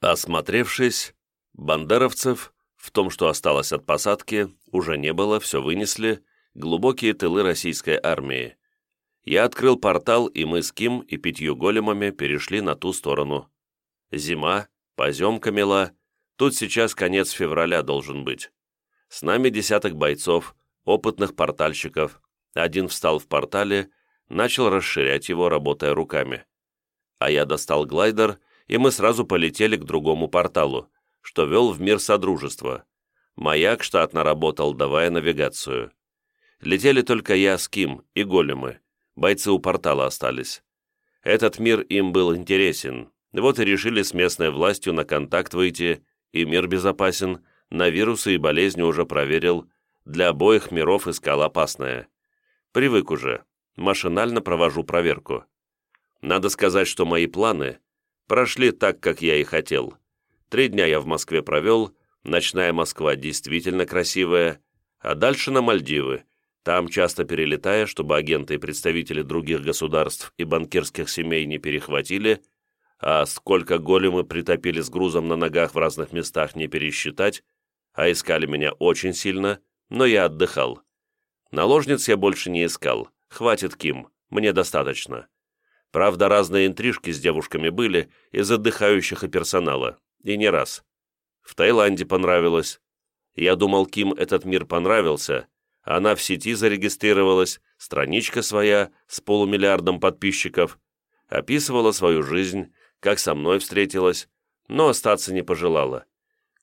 Осмотревшись, бандеровцев, в том, что осталось от посадки, уже не было, все вынесли, глубокие тылы российской армии. Я открыл портал, и мы с Ким и пятью големами перешли на ту сторону. Зима, поземка мела, тут сейчас конец февраля должен быть. С нами десяток бойцов, опытных портальщиков. Один встал в портале, начал расширять его, работая руками. А я достал глайдер, и мы сразу полетели к другому порталу, что вел в мир Содружества. Маяк штатно работал, давая навигацию. Летели только я с Ким и големы. Бойцы у портала остались. Этот мир им был интересен. Вот и решили с местной властью на контакт выйти, и мир безопасен, на вирусы и болезни уже проверил, для обоих миров искал опасное. Привык уже, машинально провожу проверку. Надо сказать, что мои планы прошли так, как я и хотел. Три дня я в Москве провел, ночная Москва действительно красивая, а дальше на Мальдивы, там часто перелетая, чтобы агенты и представители других государств и банкирских семей не перехватили, а сколько големы притопили с грузом на ногах в разных местах не пересчитать, а искали меня очень сильно, но я отдыхал. Наложниц я больше не искал, хватит Ким, мне достаточно. Правда, разные интрижки с девушками были из отдыхающих и персонала, и не раз. В Таиланде понравилось. Я думал, Ким этот мир понравился, она в сети зарегистрировалась, страничка своя с полумиллиардом подписчиков, описывала свою жизнь, как со мной встретилась, но остаться не пожелала.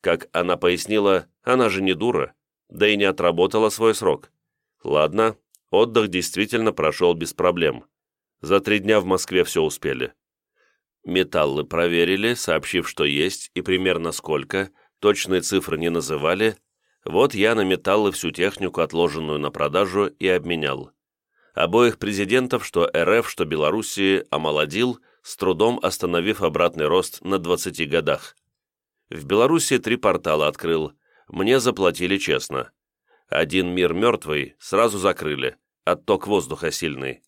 Как она пояснила, она же не дура, да и не отработала свой срок. Ладно, отдых действительно прошел без проблем. За три дня в Москве все успели. Металлы проверили, сообщив, что есть и примерно сколько, точные цифры не называли, вот я на металлы всю технику, отложенную на продажу, и обменял. Обоих президентов, что РФ, что Белоруссии, омолодил, с трудом остановив обратный рост на 20 годах. В Белоруссии три портала открыл, мне заплатили честно. Один мир мертвый сразу закрыли, отток воздуха сильный.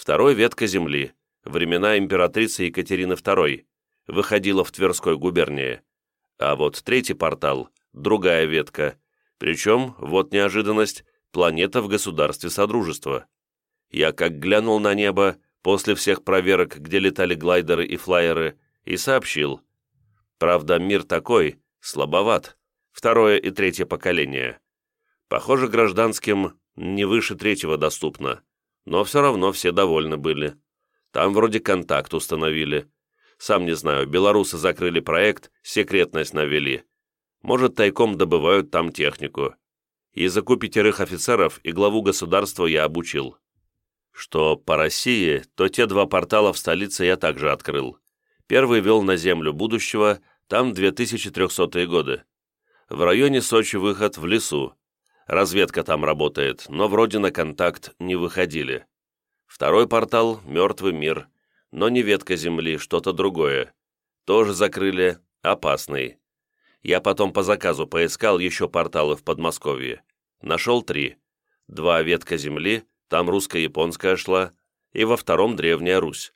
Второй ветка земли, времена императрицы Екатерины II, выходила в Тверской губернии. А вот третий портал, другая ветка, причем, вот неожиданность, планета в государстве Содружества. Я как глянул на небо после всех проверок, где летали глайдеры и флайеры, и сообщил. Правда, мир такой, слабоват, второе и третье поколение. Похоже, гражданским не выше третьего доступно, но все равно все довольны были. Там вроде контакт установили. Сам не знаю, белорусы закрыли проект, секретность навели. Может, тайком добывают там технику. Языку пятерых офицеров и главу государства я обучил. Что по России, то те два портала в столице я также открыл. Первый вел на землю будущего, там 2300-е годы. В районе Сочи выход в лесу. Разведка там работает, но вроде на контакт не выходили. Второй портал — мертвый мир, но не ветка земли, что-то другое. Тоже закрыли, опасный. Я потом по заказу поискал еще порталы в Подмосковье. Нашел три. Два ветка земли, там русско-японская шла, и во втором Древняя Русь.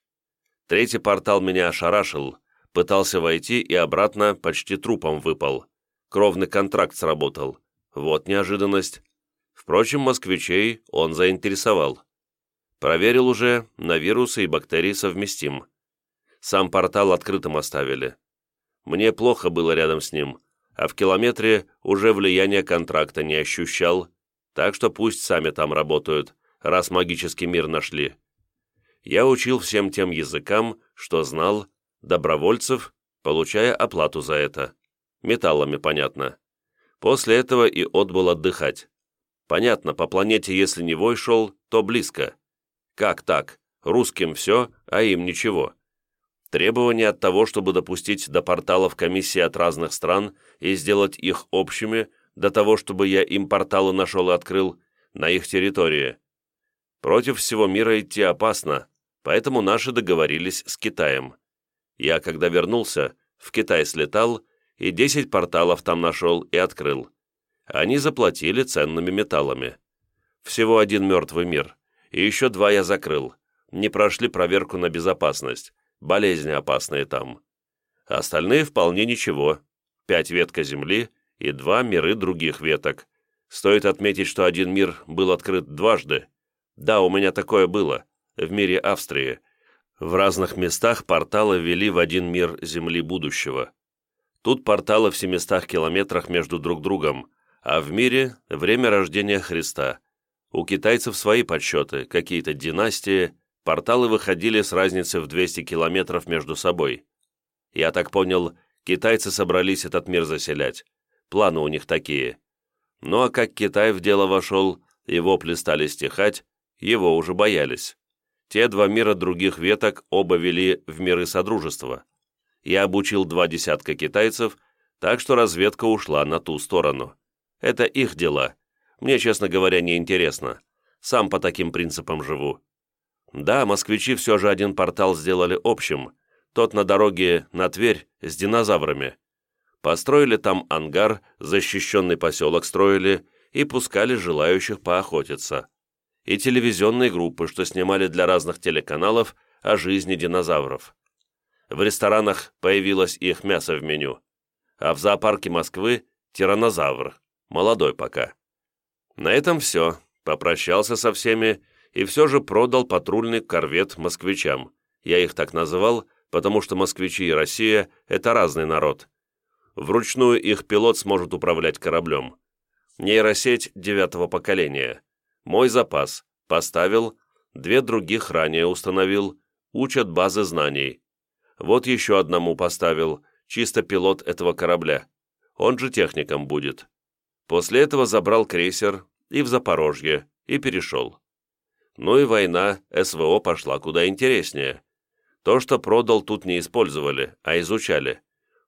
Третий портал меня ошарашил, пытался войти и обратно почти трупом выпал. Кровный контракт сработал. Вот неожиданность. Впрочем, москвичей он заинтересовал. Проверил уже, на вирусы и бактерии совместим. Сам портал открытым оставили. Мне плохо было рядом с ним, а в километре уже влияние контракта не ощущал, так что пусть сами там работают, раз магический мир нашли. Я учил всем тем языкам, что знал, добровольцев, получая оплату за это. Металлами, понятно. После этого и отбыл отдыхать. Понятно, по планете, если не вой шел, то близко. Как так? Русским все, а им ничего. Требования от того, чтобы допустить до порталов комиссии от разных стран и сделать их общими, до того, чтобы я им порталы нашел и открыл, на их территории. Против всего мира идти опасно, поэтому наши договорились с Китаем. Я, когда вернулся, в Китай слетал и 10 порталов там нашел и открыл. Они заплатили ценными металлами. Всего один мертвый мир, и еще два я закрыл. Не прошли проверку на безопасность, болезни опасные там. Остальные вполне ничего. Пять ветка Земли и два миры других веток. Стоит отметить, что один мир был открыт дважды. Да, у меня такое было, в мире Австрии. В разных местах порталы вели в один мир Земли будущего. Тут порталы в 700 километрах между друг другом, а в мире – время рождения Христа. У китайцев свои подсчеты, какие-то династии, порталы выходили с разницей в 200 километров между собой. Я так понял, китайцы собрались этот мир заселять. Планы у них такие. Ну а как Китай в дело вошел, и вопли стали стихать, его уже боялись. Те два мира других веток оба вели в миры Содружества. Я обучил два десятка китайцев, так что разведка ушла на ту сторону. Это их дела. Мне, честно говоря, не интересно. Сам по таким принципам живу. Да, москвичи все же один портал сделали общим. Тот на дороге на Тверь с динозаврами. Построили там ангар, защищенный поселок строили и пускали желающих поохотиться. И телевизионные группы, что снимали для разных телеканалов о жизни динозавров. В ресторанах появилось их мясо в меню. А в зоопарке Москвы – тиранозавр. Молодой пока. На этом все. Попрощался со всеми и все же продал патрульный корвет москвичам. Я их так называл, потому что москвичи и Россия – это разный народ. Вручную их пилот сможет управлять кораблем. Нейросеть девятого поколения. Мой запас. Поставил. Две других ранее установил. Учат базы знаний. Вот еще одному поставил. Чисто пилот этого корабля. Он же техником будет. После этого забрал крейсер и в Запорожье, и перешел. Ну и война, СВО пошла куда интереснее. То, что продал, тут не использовали, а изучали.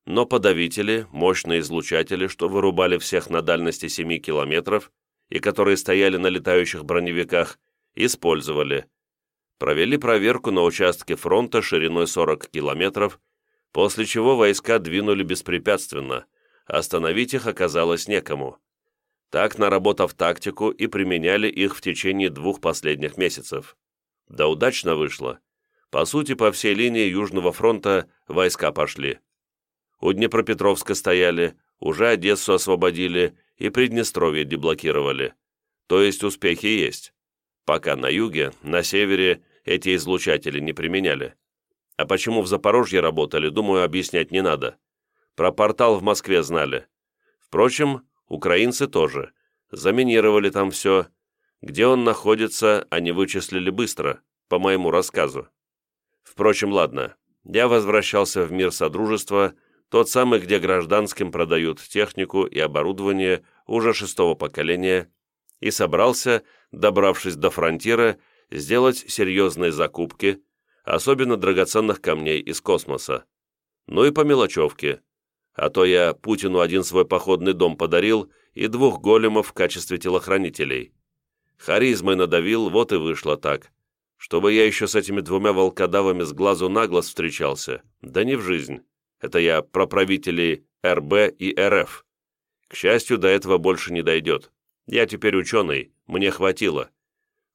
Но подавители, мощные излучатели, что вырубали всех на дальности 7 километров и которые стояли на летающих броневиках, использовали. Провели проверку на участке фронта шириной 40 километров, после чего войска двинули беспрепятственно, остановить их оказалось некому так наработав тактику и применяли их в течение двух последних месяцев. Да удачно вышло. По сути, по всей линии Южного фронта войска пошли. У Днепропетровска стояли, уже Одессу освободили и Приднестровье деблокировали. То есть успехи есть. Пока на юге, на севере эти излучатели не применяли. А почему в Запорожье работали, думаю, объяснять не надо. Про портал в Москве знали. Впрочем, Украинцы тоже. Заминировали там все. Где он находится, они вычислили быстро, по моему рассказу. Впрочем, ладно. Я возвращался в мир Содружества, тот самый, где гражданским продают технику и оборудование уже шестого поколения, и собрался, добравшись до фронтира, сделать серьезные закупки, особенно драгоценных камней из космоса. Ну и по мелочевке – а то я Путину один свой походный дом подарил и двух големов в качестве телохранителей. Харизмой надавил, вот и вышло так. Чтобы я еще с этими двумя волкодавами с глазу на глаз встречался, да не в жизнь. Это я про правителей РБ и РФ. К счастью, до этого больше не дойдет. Я теперь ученый, мне хватило.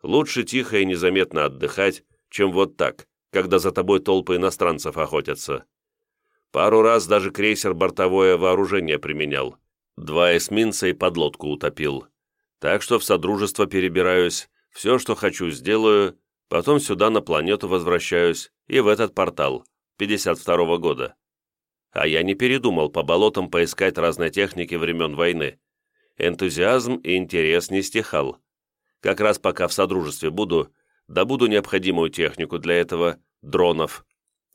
Лучше тихо и незаметно отдыхать, чем вот так, когда за тобой толпы иностранцев охотятся. Пару раз даже крейсер бортовое вооружение применял. Два эсминца и подлодку утопил. Так что в Содружество перебираюсь, все, что хочу, сделаю, потом сюда на планету возвращаюсь и в этот портал, 52-го года. А я не передумал по болотам поискать разной техники времен войны. Энтузиазм и интерес не стихал. Как раз пока в Содружестве буду, добуду необходимую технику для этого, дронов.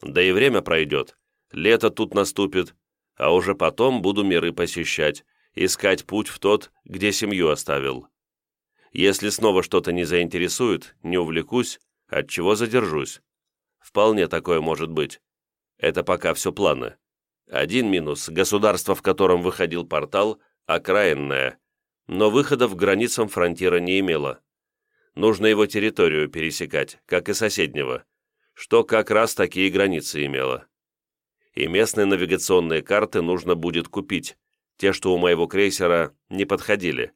Да и время пройдет, лето тут наступит, а уже потом буду миры посещать, искать путь в тот, где семью оставил. Если снова что-то не заинтересует, не увлекусь, от чего задержусь. Вполне такое может быть. Это пока все планы. Один минус – государство, в котором выходил портал, окраинное, но выхода в границам фронтира не имело. Нужно его территорию пересекать, как и соседнего, что как раз такие границы имело и местные навигационные карты нужно будет купить, те, что у моего крейсера не подходили.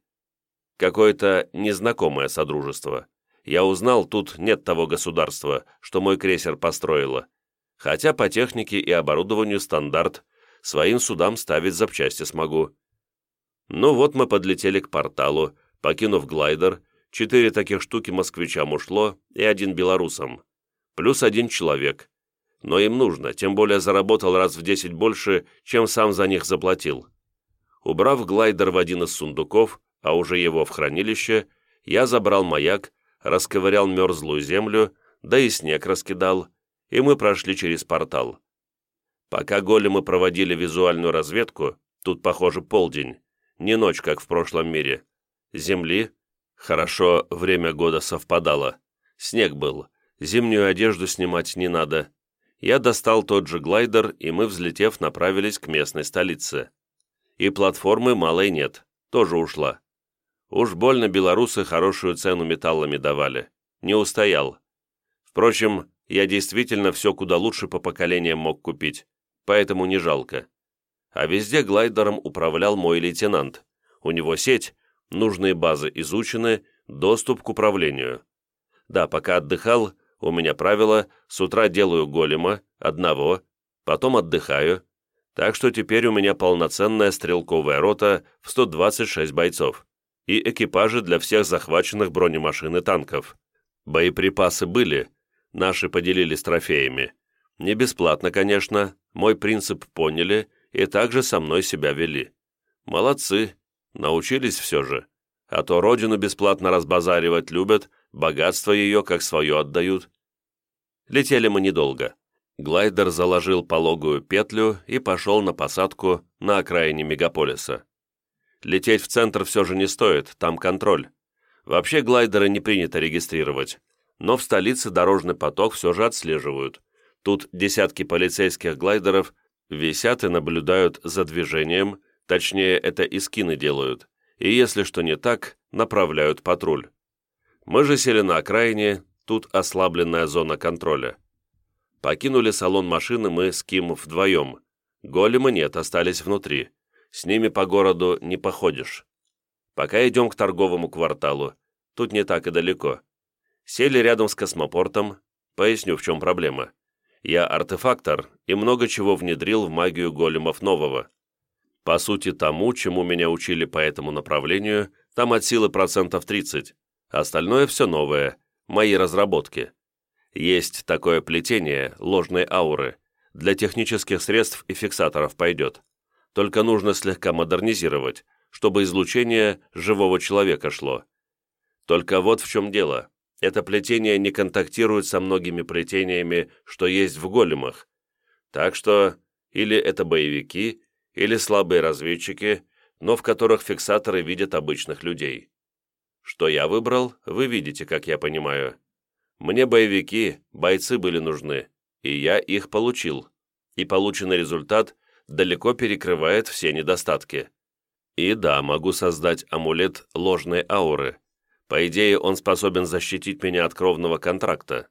Какое-то незнакомое содружество. Я узнал, тут нет того государства, что мой крейсер построило. Хотя по технике и оборудованию стандарт, своим судам ставить запчасти смогу. Ну вот мы подлетели к порталу, покинув глайдер, четыре таких штуки москвичам ушло и один белорусам. Плюс один человек. Но им нужно, тем более заработал раз в десять больше, чем сам за них заплатил. Убрав глайдер в один из сундуков, а уже его в хранилище, я забрал маяк, расковырял мерзлую землю, да и снег раскидал, и мы прошли через портал. Пока големы проводили визуальную разведку, тут, похоже, полдень, не ночь, как в прошлом мире. Земли, хорошо, время года совпадало, снег был, зимнюю одежду снимать не надо. Я достал тот же глайдер, и мы, взлетев, направились к местной столице. И платформы малой нет, тоже ушла. Уж больно белорусы хорошую цену металлами давали. Не устоял. Впрочем, я действительно все куда лучше по поколениям мог купить, поэтому не жалко. А везде глайдером управлял мой лейтенант. У него сеть, нужные базы изучены, доступ к управлению. Да, пока отдыхал, у меня правило, с утра делаю голема, одного, потом отдыхаю, так что теперь у меня полноценная стрелковая рота в 126 бойцов и экипажи для всех захваченных бронемашин и танков. Боеприпасы были, наши поделились трофеями. Не бесплатно, конечно, мой принцип поняли и также со мной себя вели. Молодцы, научились все же. А то родину бесплатно разбазаривать любят, богатство ее как свое отдают. Летели мы недолго. Глайдер заложил пологую петлю и пошел на посадку на окраине мегаполиса. Лететь в центр все же не стоит, там контроль. Вообще глайдеры не принято регистрировать, но в столице дорожный поток все же отслеживают. Тут десятки полицейских глайдеров висят и наблюдают за движением, точнее, это и скины делают, и если что не так, направляют патруль. Мы же сели на окраине, тут ослабленная зона контроля. Покинули салон машины мы с Ким вдвоем. Голема нет, остались внутри с ними по городу не походишь. Пока идем к торговому кварталу, тут не так и далеко. Сели рядом с космопортом, поясню, в чем проблема. Я артефактор и много чего внедрил в магию големов нового. По сути, тому, чему меня учили по этому направлению, там от силы процентов 30, остальное все новое, мои разработки. Есть такое плетение, ложной ауры, для технических средств и фиксаторов пойдет только нужно слегка модернизировать, чтобы излучение живого человека шло. Только вот в чем дело. Это плетение не контактирует со многими плетениями, что есть в големах. Так что или это боевики, или слабые разведчики, но в которых фиксаторы видят обычных людей. Что я выбрал, вы видите, как я понимаю. Мне боевики, бойцы были нужны, и я их получил. И полученный результат далеко перекрывает все недостатки. И да, могу создать амулет ложной ауры. По идее, он способен защитить меня от кровного контракта.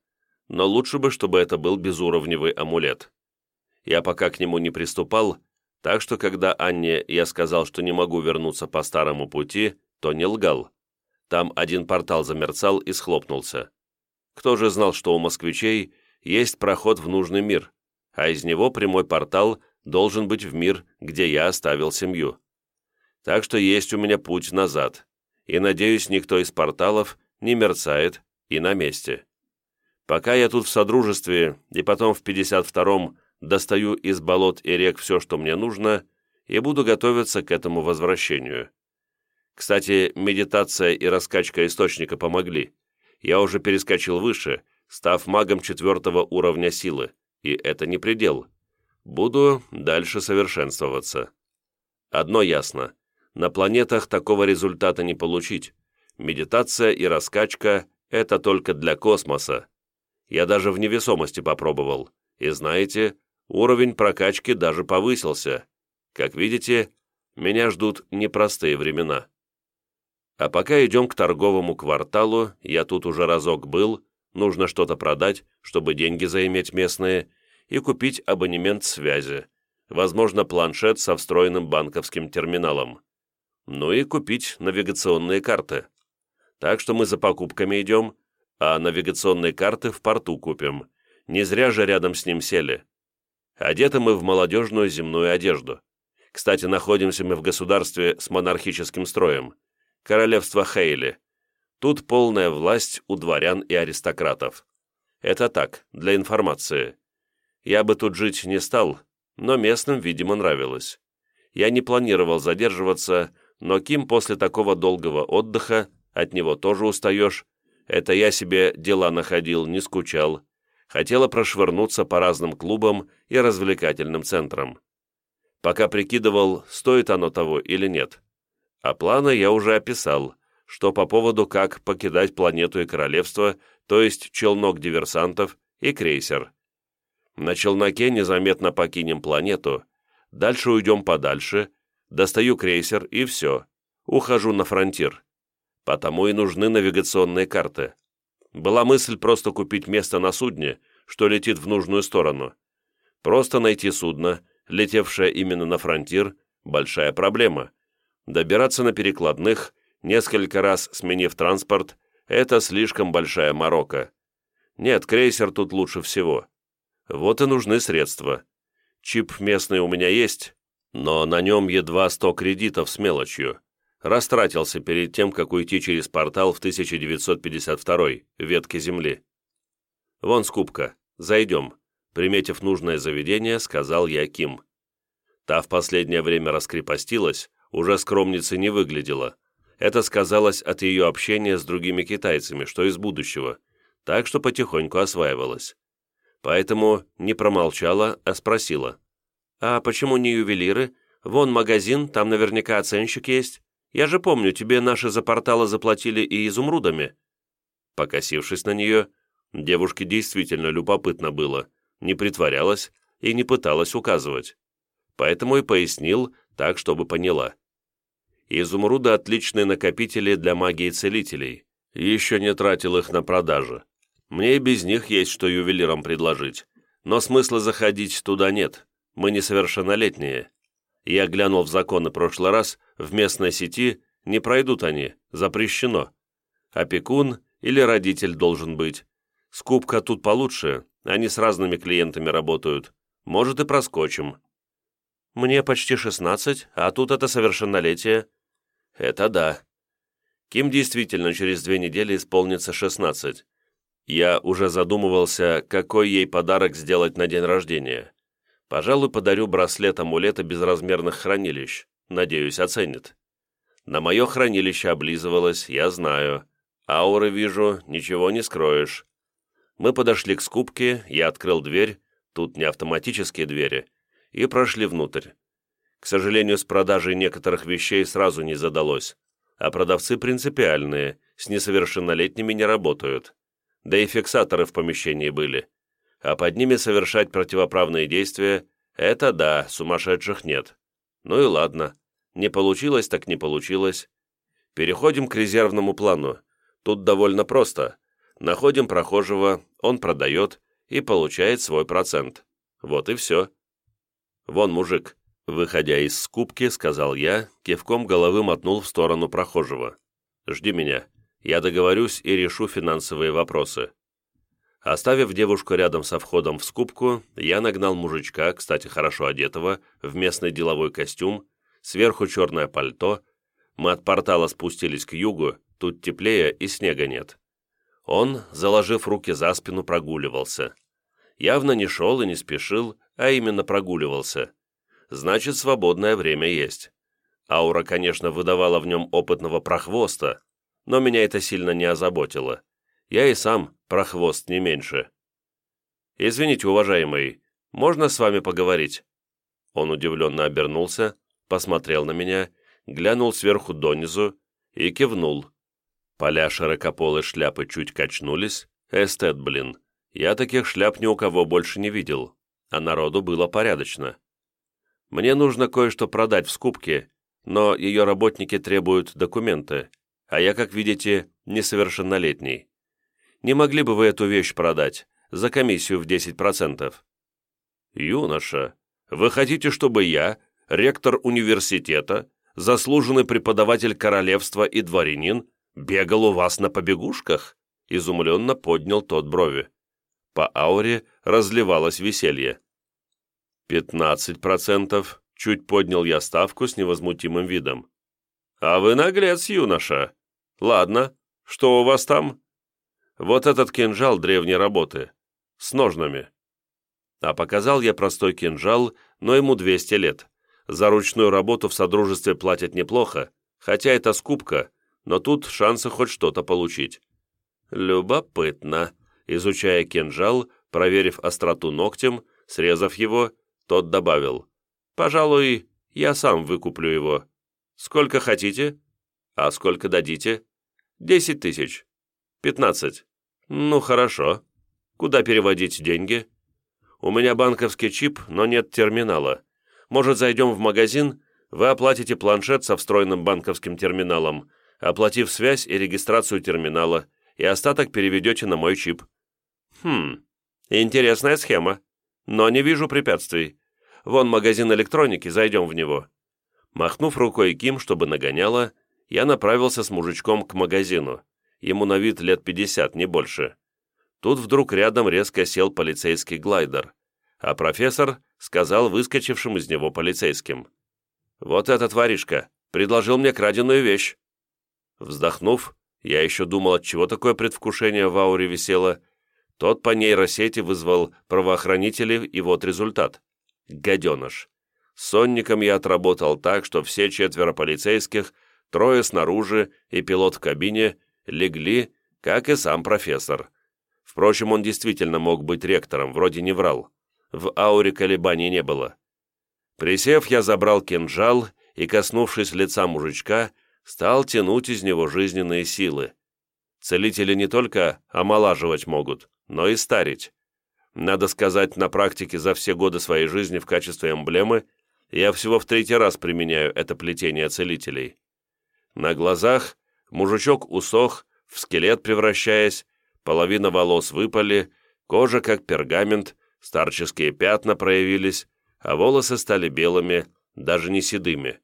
Но лучше бы, чтобы это был безуровневый амулет. Я пока к нему не приступал, так что когда Анне я сказал, что не могу вернуться по старому пути, то не лгал. Там один портал замерцал и схлопнулся. Кто же знал, что у москвичей есть проход в нужный мир, а из него прямой портал должен быть в мир, где я оставил семью. Так что есть у меня путь назад, и, надеюсь, никто из порталов не мерцает и на месте. Пока я тут в Содружестве, и потом в 52-м достаю из болот и рек все, что мне нужно, и буду готовиться к этому возвращению. Кстати, медитация и раскачка источника помогли. Я уже перескочил выше, став магом четвертого уровня силы, и это не предел. Буду дальше совершенствоваться. Одно ясно. На планетах такого результата не получить. Медитация и раскачка – это только для космоса. Я даже в невесомости попробовал. И знаете, уровень прокачки даже повысился. Как видите, меня ждут непростые времена. А пока идем к торговому кварталу, я тут уже разок был, нужно что-то продать, чтобы деньги заиметь местные – и купить абонемент связи, возможно, планшет со встроенным банковским терминалом. Ну и купить навигационные карты. Так что мы за покупками идем, а навигационные карты в порту купим. Не зря же рядом с ним сели. Одеты мы в молодежную земную одежду. Кстати, находимся мы в государстве с монархическим строем. Королевство Хейли. Тут полная власть у дворян и аристократов. Это так, для информации. Я бы тут жить не стал, но местным, видимо, нравилось. Я не планировал задерживаться, но Ким после такого долгого отдыха, от него тоже устаешь, это я себе дела находил, не скучал, хотела прошвырнуться по разным клубам и развлекательным центрам. Пока прикидывал, стоит оно того или нет. А планы я уже описал, что по поводу, как покидать планету и королевство, то есть челнок диверсантов и крейсер. На челноке незаметно покинем планету, дальше уйдем подальше, достаю крейсер и все, ухожу на фронтир. Потому и нужны навигационные карты. Была мысль просто купить место на судне, что летит в нужную сторону. Просто найти судно, летевшее именно на фронтир, большая проблема. Добираться на перекладных, несколько раз сменив транспорт, это слишком большая морока. Нет, крейсер тут лучше всего. Вот и нужны средства. Чип местный у меня есть, но на нем едва 100 кредитов с мелочью. Растратился перед тем, как уйти через портал в 1952 ветке земли. Вон скупка. Зайдем. Приметив нужное заведение, сказал я Ким. Та в последнее время раскрепостилась, уже скромницей не выглядела. Это сказалось от ее общения с другими китайцами, что из будущего, так что потихоньку осваивалась. Поэтому не промолчала, а спросила. «А почему не ювелиры? Вон магазин, там наверняка оценщик есть. Я же помню, тебе наши за порталы заплатили и изумрудами». Покосившись на нее, девушке действительно любопытно было, не притворялась и не пыталась указывать. Поэтому и пояснил так, чтобы поняла. Изумруды – отличные накопители для магии целителей. Еще не тратил их на продажи. Мне и без них есть что ювелирам предложить. Но смысла заходить туда нет. Мы несовершеннолетние. Я глянул в законы прошлый раз, в местной сети не пройдут они, запрещено. Опекун или родитель должен быть. Скупка тут получше, они с разными клиентами работают. Может, и проскочим. Мне почти шестнадцать, а тут это совершеннолетие. Это да. Ким действительно через две недели исполнится 16. Я уже задумывался, какой ей подарок сделать на день рождения. Пожалуй, подарю браслет-амулета безразмерных хранилищ. Надеюсь, оценит. На мое хранилище облизывалось, я знаю. Ауры вижу, ничего не скроешь. Мы подошли к скупке, я открыл дверь, тут не автоматические двери, и прошли внутрь. К сожалению, с продажей некоторых вещей сразу не задалось, а продавцы принципиальные, с несовершеннолетними не работают. Да и фиксаторы в помещении были. А под ними совершать противоправные действия – это да, сумасшедших нет. Ну и ладно. Не получилось, так не получилось. Переходим к резервному плану. Тут довольно просто. Находим прохожего, он продает и получает свой процент. Вот и все. Вон мужик, Выходя из скупки, сказал я, кивком головы мотнул в сторону прохожего. «Жди меня. Я договорюсь и решу финансовые вопросы». Оставив девушку рядом со входом в скупку, я нагнал мужичка, кстати, хорошо одетого, в местный деловой костюм, сверху черное пальто. Мы от портала спустились к югу, тут теплее и снега нет. Он, заложив руки за спину, прогуливался. Явно не шел и не спешил, а именно прогуливался значит, свободное время есть. Аура, конечно, выдавала в нем опытного прохвоста, но меня это сильно не озаботило. Я и сам прохвост не меньше. «Извините, уважаемый, можно с вами поговорить?» Он удивленно обернулся, посмотрел на меня, глянул сверху донизу и кивнул. Поля широкополой шляпы чуть качнулись. Эстет, блин. Я таких шляп ни у кого больше не видел, а народу было порядочно. Мне нужно кое-что продать в скупке, но ее работники требуют документы, а я, как видите, несовершеннолетний. Не могли бы вы эту вещь продать за комиссию в 10%? Юноша, вы хотите, чтобы я, ректор университета, заслуженный преподаватель королевства и дворянин, бегал у вас на побегушках?» Изумленно поднял тот брови. По ауре разливалось веселье. «Пятнадцать процентов», — чуть поднял я ставку с невозмутимым видом. «А вы наглец, юноша. Ладно, что у вас там?» «Вот этот кинжал древней работы. С ножнами». А показал я простой кинжал, но ему 200 лет. За ручную работу в Содружестве платят неплохо, хотя это скупка, но тут шансы хоть что-то получить. Любопытно. Изучая кинжал, проверив остроту ногтем, срезав его, тот добавил. «Пожалуй, я сам выкуплю его. Сколько хотите? А сколько дадите? Десять тысяч. Пятнадцать. Ну, хорошо. Куда переводить деньги? У меня банковский чип, но нет терминала. Может, зайдем в магазин? Вы оплатите планшет со встроенным банковским терминалом, оплатив связь и регистрацию терминала, и остаток переведете на мой чип. Хм, интересная схема. Но не вижу препятствий. Вон магазин электроники, зайдем в него. Махнув рукой Ким, чтобы нагоняла, я направился с мужичком к магазину. Ему на вид лет пятьдесят, не больше. Тут вдруг рядом резко сел полицейский глайдер, а профессор сказал выскочившим из него полицейским. «Вот этот воришка предложил мне краденую вещь». Вздохнув, я еще думал, от чего такое предвкушение в ауре висело. Тот по нейросети вызвал правоохранителей, и вот результат. Гаденыш. Сонником я отработал так, что все четверо полицейских, трое снаружи и пилот в кабине, легли, как и сам профессор. Впрочем, он действительно мог быть ректором, вроде не врал. В ауре колебаний не было. Присев, я забрал кинжал и, коснувшись лица мужичка, стал тянуть из него жизненные силы. Целители не только омолаживать могут, но и старить. Надо сказать, на практике за все годы своей жизни в качестве эмблемы я всего в третий раз применяю это плетение целителей. На глазах мужичок усох, в скелет превращаясь, половина волос выпали, кожа как пергамент, старческие пятна проявились, а волосы стали белыми, даже не седыми.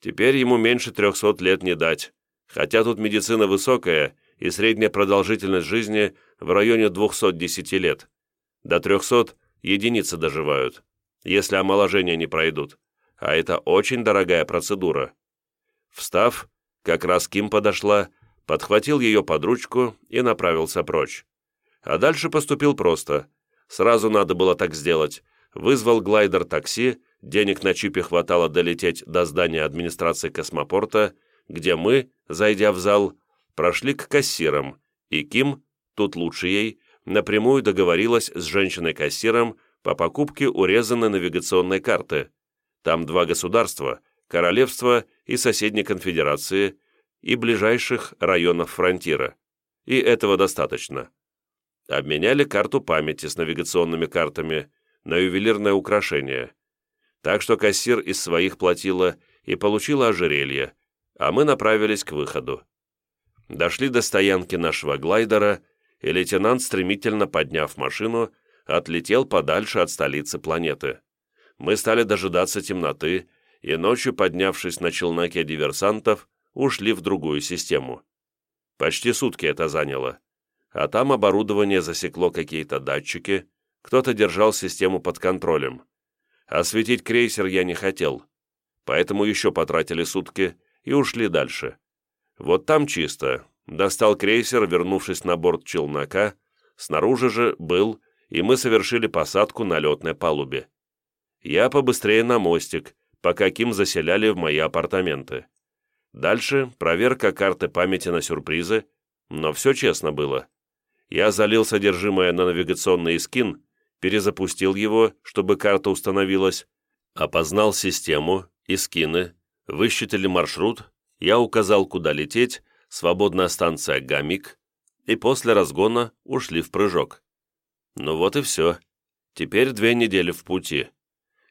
Теперь ему меньше трехсот лет не дать, хотя тут медицина высокая и средняя продолжительность жизни в районе 210 лет. До 300 единицы доживают, если омоложения не пройдут, а это очень дорогая процедура. Встав, как раз Ким подошла, подхватил ее под ручку и направился прочь. А дальше поступил просто. Сразу надо было так сделать. Вызвал глайдер такси, денег на чипе хватало долететь до здания администрации космопорта, где мы, зайдя в зал, прошли к кассирам, и Ким, тут лучше ей, напрямую договорилась с женщиной-кассиром по покупке урезанной навигационной карты. Там два государства, королевство и соседней конфедерации, и ближайших районов фронтира. И этого достаточно. Обменяли карту памяти с навигационными картами на ювелирное украшение. Так что кассир из своих платила и получила ожерелье, а мы направились к выходу. Дошли до стоянки нашего глайдера, и лейтенант, стремительно подняв машину, отлетел подальше от столицы планеты. Мы стали дожидаться темноты, и ночью, поднявшись на челноке диверсантов, ушли в другую систему. Почти сутки это заняло. А там оборудование засекло какие-то датчики, кто-то держал систему под контролем. Осветить крейсер я не хотел, поэтому еще потратили сутки и ушли дальше. Вот там чисто. Достал крейсер, вернувшись на борт челнока, снаружи же был, и мы совершили посадку на летной палубе. Я побыстрее на мостик, пока Ким заселяли в мои апартаменты. Дальше проверка карты памяти на сюрпризы, но все честно было. Я залил содержимое на навигационный скин, перезапустил его, чтобы карта установилась, опознал систему и скины, высчитали маршрут, я указал, куда лететь, свободная станция Гамик, и после разгона ушли в прыжок. Ну вот и все. Теперь две недели в пути.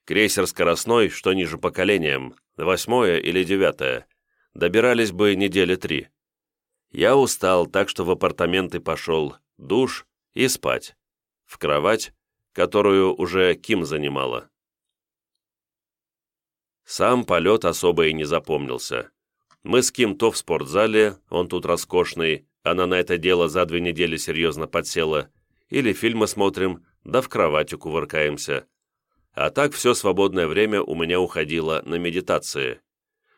Крейсер скоростной, что ниже поколением, восьмое или девятое, добирались бы недели три. Я устал, так что в апартаменты пошел, душ и спать. В кровать, которую уже Ким занимала. Сам полет особо и не запомнился. Мы с Ким то в спортзале, он тут роскошный, она на это дело за две недели серьезно подсела, или фильмы смотрим, да в кровати кувыркаемся. А так все свободное время у меня уходило на медитации.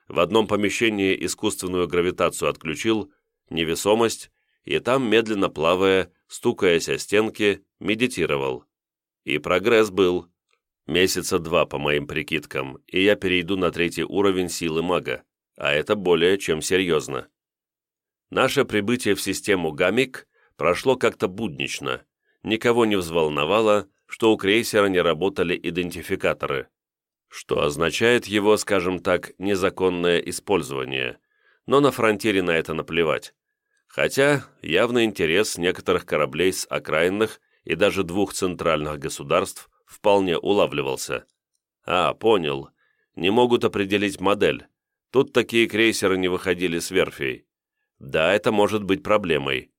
В одном помещении искусственную гравитацию отключил, невесомость, и там, медленно плавая, стукаясь о стенки, медитировал. И прогресс был. Месяца два, по моим прикидкам, и я перейду на третий уровень силы мага, а это более чем серьезно. Наше прибытие в систему Гамик прошло как-то буднично, никого не взволновало, что у крейсера не работали идентификаторы, что означает его, скажем так, незаконное использование, но на фронтире на это наплевать. Хотя явный интерес некоторых кораблей с окраинных и даже двух центральных государств вполне улавливался. А, понял. Не могут определить модель. Тут такие крейсеры не выходили с верфей. Да, это может быть проблемой.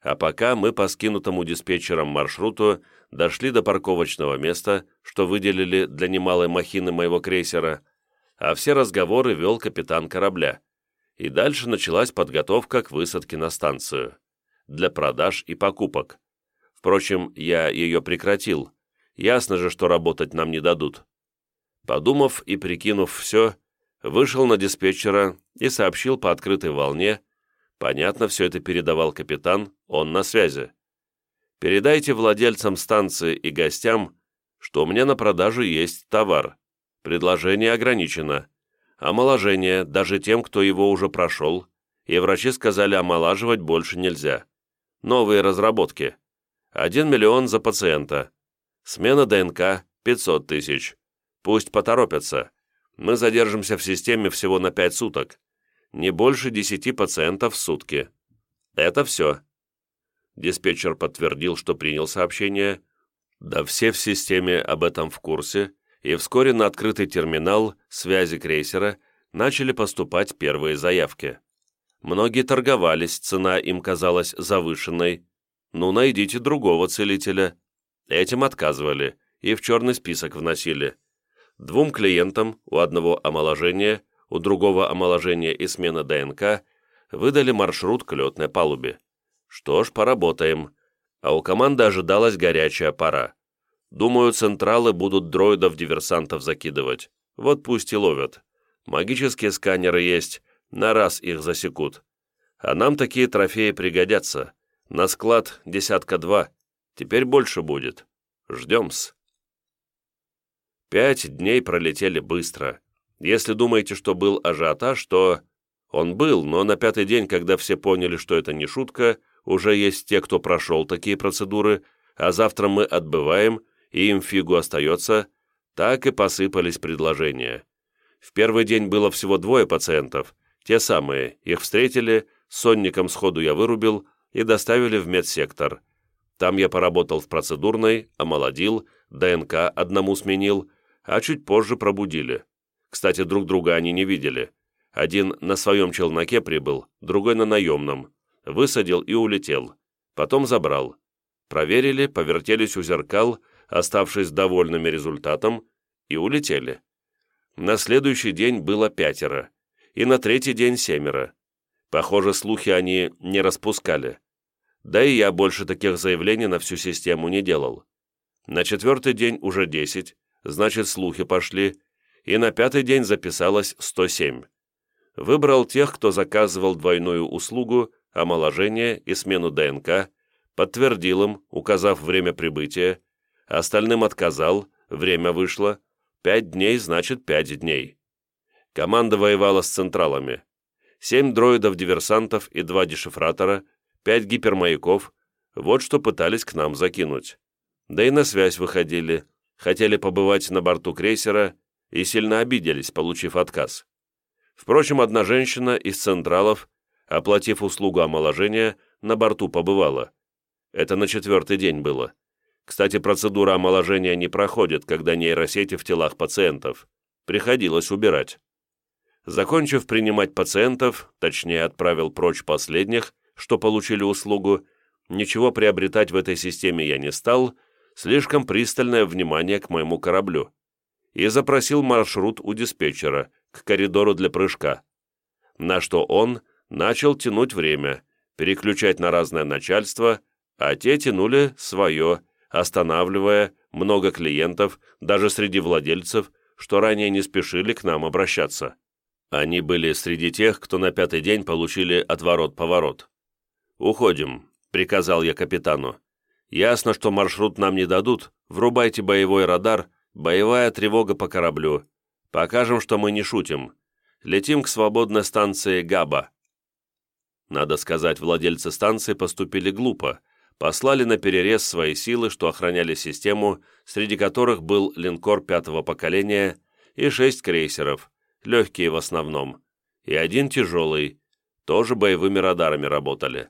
А пока мы по скинутому диспетчерам маршруту дошли до парковочного места, что выделили для немалой махины моего крейсера, а все разговоры вел капитан корабля. И дальше началась подготовка к высадке на станцию. Для продаж и покупок. Впрочем, я ее прекратил, Ясно же, что работать нам не дадут. Подумав и прикинув все, вышел на диспетчера и сообщил по открытой волне, понятно, все это передавал капитан, он на связи. Передайте владельцам станции и гостям, что у меня на продажу есть товар. Предложение ограничено. Омоложение даже тем, кто его уже прошел, и врачи сказали, омолаживать больше нельзя. Новые разработки. Один миллион за пациента. Смена ДНК – 500 тысяч. Пусть поторопятся. Мы задержимся в системе всего на 5 суток. Не больше 10 пациентов в сутки. Это все. Диспетчер подтвердил, что принял сообщение. Да все в системе об этом в курсе, и вскоре на открытый терминал связи крейсера начали поступать первые заявки. Многие торговались, цена им казалась завышенной. Ну, найдите другого целителя. Этим отказывали и в черный список вносили. Двум клиентам, у одного омоложение, у другого омоложение и смена ДНК, выдали маршрут к летной палубе. Что ж, поработаем. А у команды ожидалась горячая пора. Думаю, централы будут дроидов-диверсантов закидывать. Вот пусть и ловят. Магические сканеры есть, на раз их засекут. А нам такие трофеи пригодятся. На склад десятка-два. Теперь больше будет. Ждем-с. Пять дней пролетели быстро. Если думаете, что был ажиотаж, то... Он был, но на пятый день, когда все поняли, что это не шутка, уже есть те, кто прошел такие процедуры, а завтра мы отбываем, и им фигу остается, так и посыпались предложения. В первый день было всего двое пациентов, те самые, их встретили, сонником сходу я вырубил и доставили в медсектор. Там я поработал в процедурной, омолодил, ДНК одному сменил, а чуть позже пробудили. Кстати, друг друга они не видели. Один на своем челноке прибыл, другой на наемном. Высадил и улетел. Потом забрал. Проверили, повертелись у зеркал, оставшись довольными результатом, и улетели. На следующий день было пятеро, и на третий день семеро. Похоже, слухи они не распускали. Да и я больше таких заявлений на всю систему не делал. На четвертый день уже 10, значит, слухи пошли, и на пятый день записалось 107. Выбрал тех, кто заказывал двойную услугу, омоложение и смену ДНК, подтвердил им, указав время прибытия, остальным отказал, время вышло, пять дней значит пять дней. Команда воевала с централами. Семь дроидов-диверсантов и два дешифратора – пять гипермаяков, вот что пытались к нам закинуть. Да и на связь выходили, хотели побывать на борту крейсера и сильно обиделись, получив отказ. Впрочем, одна женщина из централов, оплатив услугу омоложения, на борту побывала. Это на четвертый день было. Кстати, процедура омоложения не проходит, когда нейросети в телах пациентов. Приходилось убирать. Закончив принимать пациентов, точнее отправил прочь последних, что получили услугу, ничего приобретать в этой системе я не стал, слишком пристальное внимание к моему кораблю, и запросил маршрут у диспетчера к коридору для прыжка, на что он начал тянуть время, переключать на разное начальство, а те тянули свое, останавливая много клиентов, даже среди владельцев, что ранее не спешили к нам обращаться. Они были среди тех, кто на пятый день получили отворот-поворот. «Уходим», — приказал я капитану. «Ясно, что маршрут нам не дадут. Врубайте боевой радар, боевая тревога по кораблю. Покажем, что мы не шутим. Летим к свободной станции Габа». Надо сказать, владельцы станции поступили глупо, послали на перерез свои силы, что охраняли систему, среди которых был линкор пятого поколения и шесть крейсеров, легкие в основном, и один тяжелый, тоже боевыми радарами работали.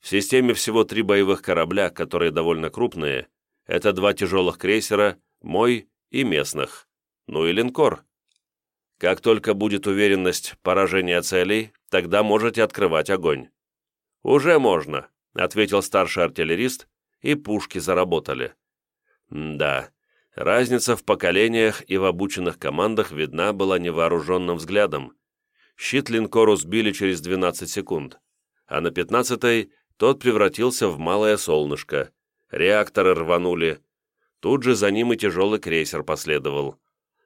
В системе всего три боевых корабля, которые довольно крупные, это два тяжелых крейсера, мой и местных, ну и линкор. Как только будет уверенность поражения целей, тогда можете открывать огонь». «Уже можно», — ответил старший артиллерист, и пушки заработали. да, разница в поколениях и в обученных командах видна была невооруженным взглядом. Щит линкору сбили через 12 секунд, а на 15-й тот превратился в малое солнышко. Реакторы рванули. Тут же за ним и тяжелый крейсер последовал.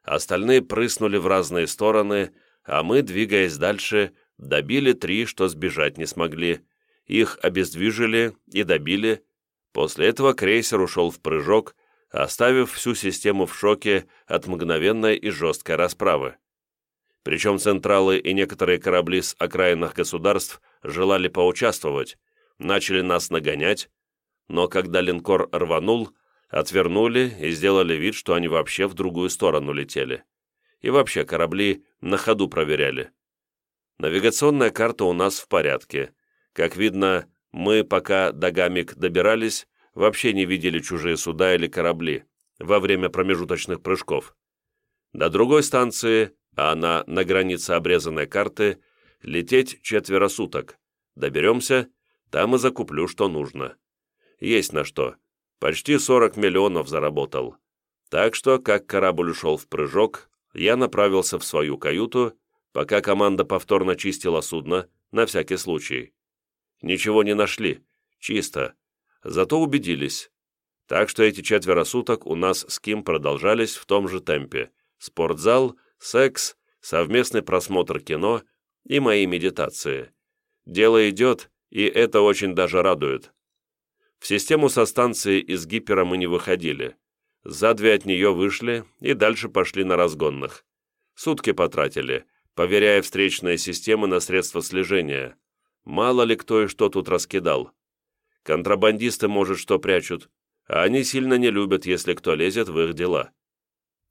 Остальные прыснули в разные стороны, а мы, двигаясь дальше, добили три, что сбежать не смогли. Их обездвижили и добили. После этого крейсер ушел в прыжок, оставив всю систему в шоке от мгновенной и жесткой расправы. Причем централы и некоторые корабли с окраинных государств желали поучаствовать, начали нас нагонять, но когда линкор рванул, отвернули и сделали вид, что они вообще в другую сторону летели. И вообще корабли на ходу проверяли. Навигационная карта у нас в порядке. Как видно, мы, пока до Гамик добирались, вообще не видели чужие суда или корабли во время промежуточных прыжков. До другой станции, а она на границе обрезанной карты, лететь четверо суток. Доберемся, там и закуплю, что нужно. Есть на что. Почти 40 миллионов заработал. Так что, как корабль ушел в прыжок, я направился в свою каюту, пока команда повторно чистила судно, на всякий случай. Ничего не нашли, чисто. Зато убедились. Так что эти четверо суток у нас с Ким продолжались в том же темпе. Спортзал, секс, совместный просмотр кино и мои медитации. Дело идет, и это очень даже радует. В систему со станции из гипера мы не выходили. За две от нее вышли и дальше пошли на разгонных. Сутки потратили, поверяя встречные системы на средства слежения. Мало ли кто и что тут раскидал. Контрабандисты, может, что прячут, а они сильно не любят, если кто лезет в их дела.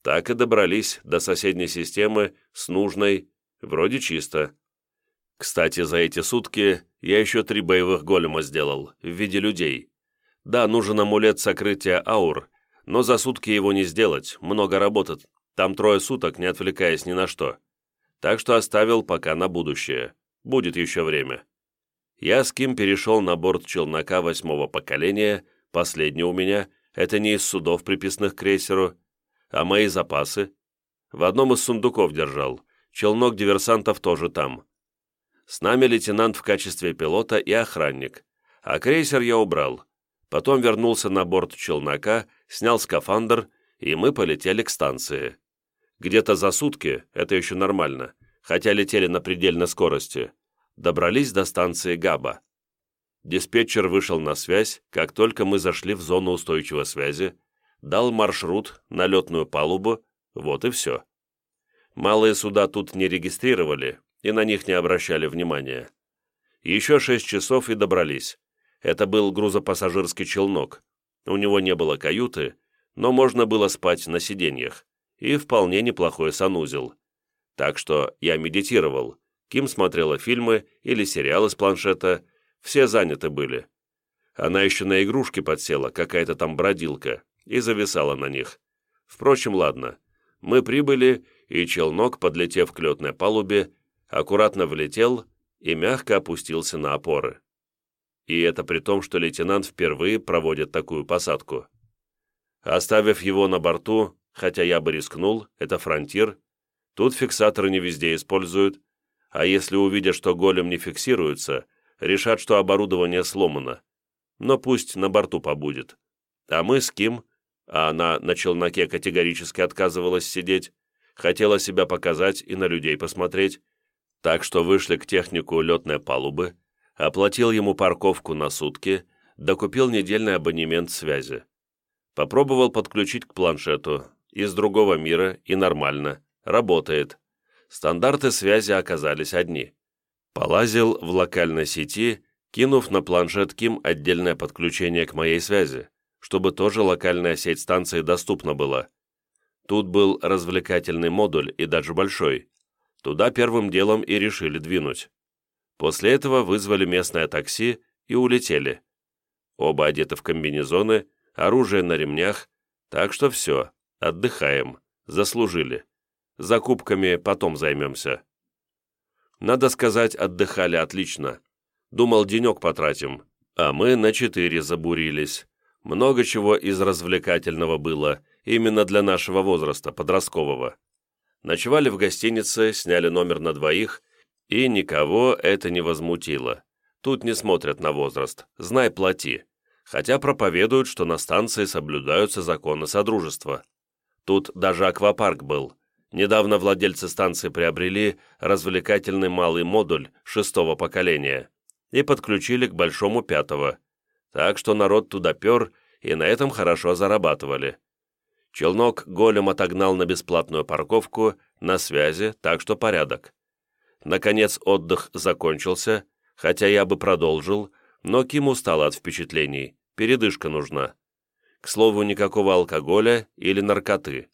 Так и добрались до соседней системы с нужной, вроде чисто. Кстати, за эти сутки я еще три боевых голема сделал, в виде людей. Да, нужен амулет сокрытия аур, но за сутки его не сделать, много работать. Там трое суток, не отвлекаясь ни на что. Так что оставил пока на будущее. Будет еще время. Я с Ким перешел на борт челнока восьмого поколения, последний у меня, это не из судов, приписных к крейсеру, а мои запасы. В одном из сундуков держал, челнок диверсантов тоже там. С нами лейтенант в качестве пилота и охранник, а крейсер я убрал, Потом вернулся на борт челнока, снял скафандр, и мы полетели к станции. Где-то за сутки, это еще нормально, хотя летели на предельной скорости, добрались до станции Габа. Диспетчер вышел на связь, как только мы зашли в зону устойчивой связи, дал маршрут на летную палубу, вот и все. Малые суда тут не регистрировали и на них не обращали внимания. Еще шесть часов и добрались. Это был грузопассажирский челнок. У него не было каюты, но можно было спать на сиденьях. И вполне неплохой санузел. Так что я медитировал. Ким смотрела фильмы или сериалы с планшета. Все заняты были. Она еще на игрушки подсела, какая-то там бродилка, и зависала на них. Впрочем, ладно. Мы прибыли, и челнок, подлетев к летной палубе, аккуратно влетел и мягко опустился на опоры. И это при том, что лейтенант впервые проводит такую посадку. Оставив его на борту, хотя я бы рискнул, это фронтир, тут фиксаторы не везде используют, а если увидят, что голем не фиксируется, решат, что оборудование сломано. но пусть на борту побудет. А мы с Ким, а она на челноке категорически отказывалась сидеть, хотела себя показать и на людей посмотреть, так что вышли к технику летной палубы, оплатил ему парковку на сутки, докупил недельный абонемент связи. Попробовал подключить к планшету, из другого мира и нормально, работает. Стандарты связи оказались одни. Полазил в локальной сети, кинув на планшет Ким отдельное подключение к моей связи, чтобы тоже локальная сеть станции доступна была. Тут был развлекательный модуль и даже большой. Туда первым делом и решили двинуть. После этого вызвали местное такси и улетели. Оба одеты в комбинезоны, оружие на ремнях, так что все, отдыхаем, заслужили. Закупками потом займемся. Надо сказать, отдыхали отлично. Думал, денек потратим, а мы на четыре забурились. Много чего из развлекательного было, именно для нашего возраста, подросткового. Ночевали в гостинице, сняли номер на двоих, и никого это не возмутило. Тут не смотрят на возраст, знай, плати. Хотя проповедуют, что на станции соблюдаются законы Содружества. Тут даже аквапарк был. Недавно владельцы станции приобрели развлекательный малый модуль шестого поколения и подключили к большому пятого. Так что народ туда пер и на этом хорошо зарабатывали. Челнок голем отогнал на бесплатную парковку, на связи, так что порядок. Наконец отдых закончился, хотя я бы продолжил, но Ким устал от впечатлений, передышка нужна. К слову, никакого алкоголя или наркоты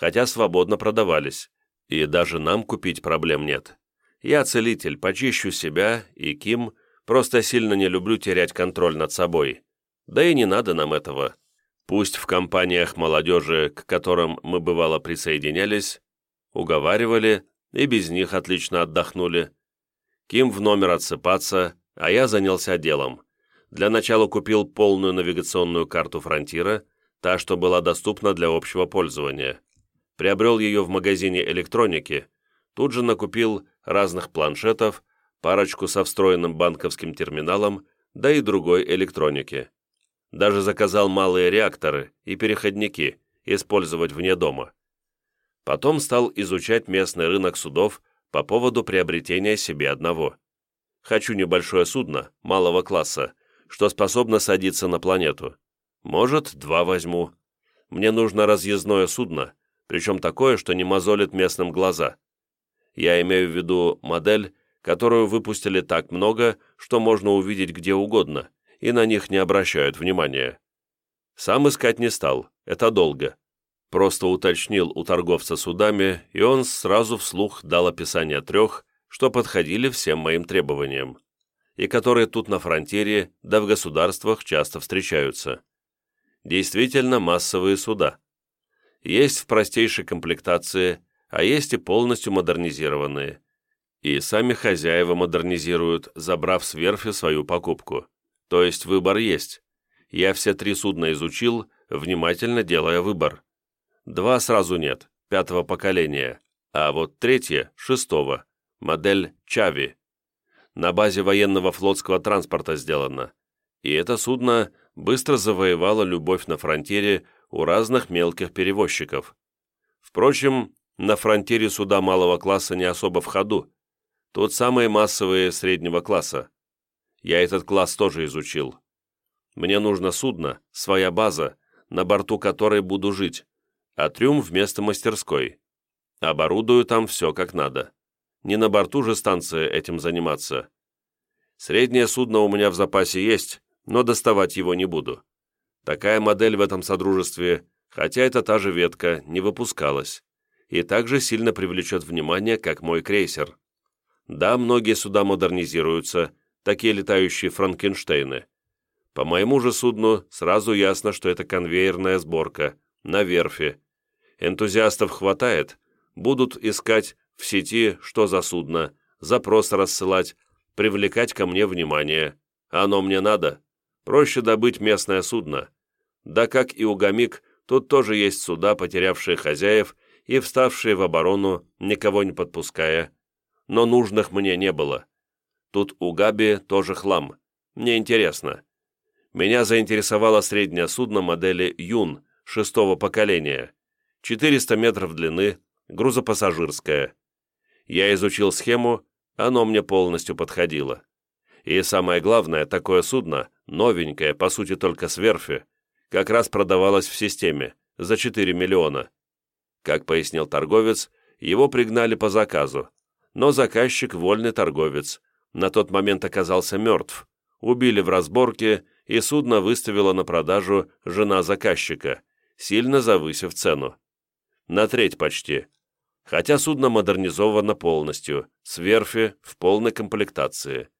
хотя свободно продавались, и даже нам купить проблем нет. Я целитель, почищу себя, и Ким, просто сильно не люблю терять контроль над собой. Да и не надо нам этого. Пусть в компаниях молодежи, к которым мы бывало присоединялись, уговаривали и без них отлично отдохнули. Ким в номер отсыпаться, а я занялся делом. Для начала купил полную навигационную карту «Фронтира», та, что была доступна для общего пользования приобрел ее в магазине электроники, тут же накупил разных планшетов, парочку со встроенным банковским терминалом, да и другой электроники. Даже заказал малые реакторы и переходники использовать вне дома. Потом стал изучать местный рынок судов по поводу приобретения себе одного. Хочу небольшое судно, малого класса, что способно садиться на планету. Может, два возьму. Мне нужно разъездное судно, причем такое, что не мозолит местным глаза. Я имею в виду модель, которую выпустили так много, что можно увидеть где угодно, и на них не обращают внимания. Сам искать не стал, это долго. Просто уточнил у торговца судами, и он сразу вслух дал описание трех, что подходили всем моим требованиям, и которые тут на фронтире, да в государствах часто встречаются. Действительно массовые суда есть в простейшей комплектации, а есть и полностью модернизированные. И сами хозяева модернизируют, забрав с верфи свою покупку. То есть выбор есть. Я все три судна изучил, внимательно делая выбор. Два сразу нет, пятого поколения, а вот третье, шестого, модель Чави. На базе военного флотского транспорта сделано. И это судно быстро завоевало любовь на фронтире у разных мелких перевозчиков. Впрочем, на фронтире суда малого класса не особо в ходу. Тут самые массовые среднего класса. Я этот класс тоже изучил. Мне нужно судно, своя база, на борту которой буду жить, а трюм вместо мастерской. Оборудую там все как надо. Не на борту же станции этим заниматься. Среднее судно у меня в запасе есть, но доставать его не буду. Такая модель в этом содружестве, хотя это та же ветка, не выпускалась, и также сильно привлечет внимание, как мой крейсер. Да, многие суда модернизируются, такие летающие Франкенштейны. По моему же судну сразу ясно, что это конвейерная сборка, на верфи. Энтузиастов хватает, будут искать в сети, что за судно, запрос рассылать, привлекать ко мне внимание. Оно мне надо. Проще добыть местное судно. Да как и у Гамик, тут тоже есть суда, потерявшие хозяев и вставшие в оборону, никого не подпуская. Но нужных мне не было. Тут у Габи тоже хлам. Мне интересно. меня заинтересовало среднее судно модели «Юн» шестого поколения, 400 метров длины, грузопассажирское. Я изучил схему, оно мне полностью подходило. И самое главное, такое судно, новенькое, по сути только с верфи, как раз продавалось в системе за 4 миллиона. Как пояснил торговец, его пригнали по заказу, но заказчик, вольный торговец, на тот момент оказался мертв, убили в разборке, и судно выставила на продажу жена заказчика, сильно завысив цену. На треть почти. Хотя судно модернизовано полностью, с верфи в полной комплектации.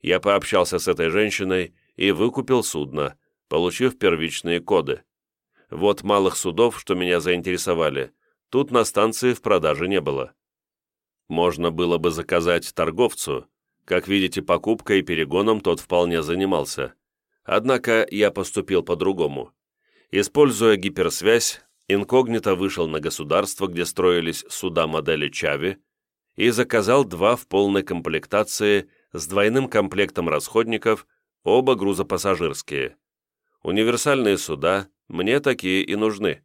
Я пообщался с этой женщиной и выкупил судно, получив первичные коды. Вот малых судов, что меня заинтересовали, тут на станции в продаже не было. Можно было бы заказать торговцу. Как видите, покупкой и перегоном тот вполне занимался. Однако я поступил по-другому. Используя гиперсвязь, инкогнито вышел на государство, где строились суда модели Чави, и заказал два в полной комплектации с двойным комплектом расходников, оба грузопассажирские. Универсальные суда, мне такие и нужны.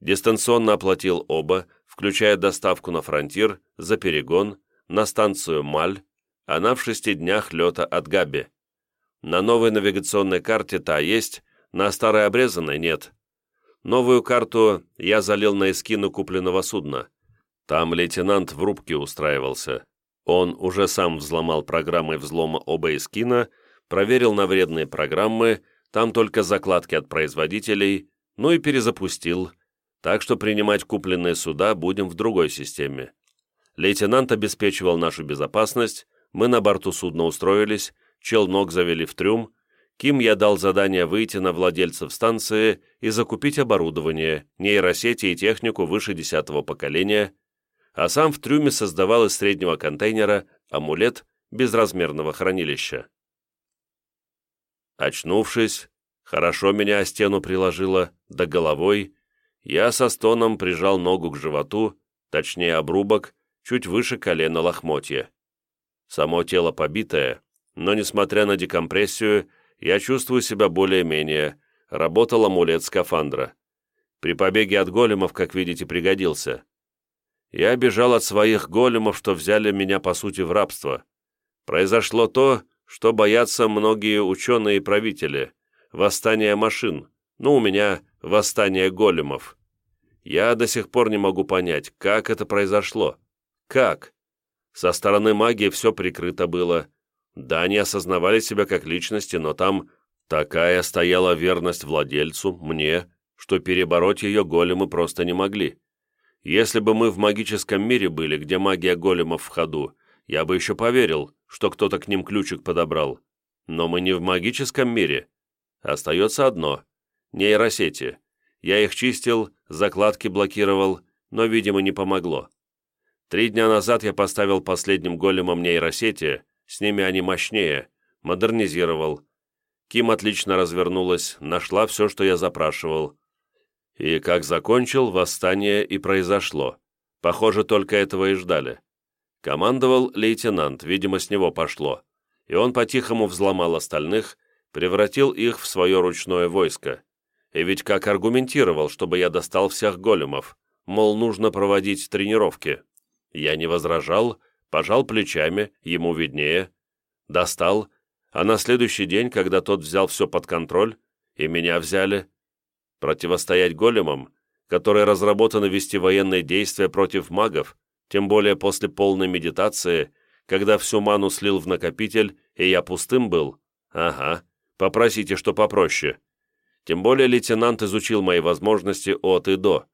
Дистанционно оплатил оба, включая доставку на фронтир, за перегон, на станцию Маль, она в шести днях лета от Габи. На новой навигационной карте та есть, на старой обрезанной нет. Новую карту я залил на эскину купленного судна. Там лейтенант в рубке устраивался. Он уже сам взломал программой взлома оба эскина, проверил на вредные программы, там только закладки от производителей, ну и перезапустил, так что принимать купленные суда будем в другой системе. Лейтенант обеспечивал нашу безопасность, мы на борту судна устроились, челнок завели в трюм, Ким я дал задание выйти на владельцев станции и закупить оборудование, нейросети и технику выше десятого поколения, а сам в трюме создавал из среднего контейнера амулет безразмерного хранилища. Очнувшись, хорошо меня о стену приложило, до головой, я со стоном прижал ногу к животу, точнее обрубок, чуть выше колена лохмотья. Само тело побитое, но, несмотря на декомпрессию, я чувствую себя более-менее, работал амулет скафандра. При побеге от големов, как видите, пригодился. Я бежал от своих големов, что взяли меня, по сути, в рабство. Произошло то, что боятся многие ученые и правители. Восстание машин. Ну, у меня восстание големов. Я до сих пор не могу понять, как это произошло. Как? Со стороны магии все прикрыто было. Да, они осознавали себя как личности, но там такая стояла верность владельцу, мне, что перебороть ее големы просто не могли. Если бы мы в магическом мире были, где магия големов в ходу, я бы еще поверил, что кто-то к ним ключик подобрал. Но мы не в магическом мире. Остается одно — нейросети. Я их чистил, закладки блокировал, но, видимо, не помогло. Три дня назад я поставил последним големом нейросети, с ними они мощнее, модернизировал. Ким отлично развернулась, нашла все, что я запрашивал. И как закончил, восстание и произошло. Похоже, только этого и ждали. Командовал лейтенант, видимо, с него пошло. И он по-тихому взломал остальных, превратил их в свое ручное войско. И ведь как аргументировал, чтобы я достал всех големов, мол, нужно проводить тренировки. Я не возражал, пожал плечами, ему виднее, достал, а на следующий день, когда тот взял все под контроль, и меня взяли, противостоять големам, которые разработаны вести военные действия против магов, тем более после полной медитации, когда всю ману слил в накопитель, и я пустым был, ага, попросите, что попроще. Тем более лейтенант изучил мои возможности от и до.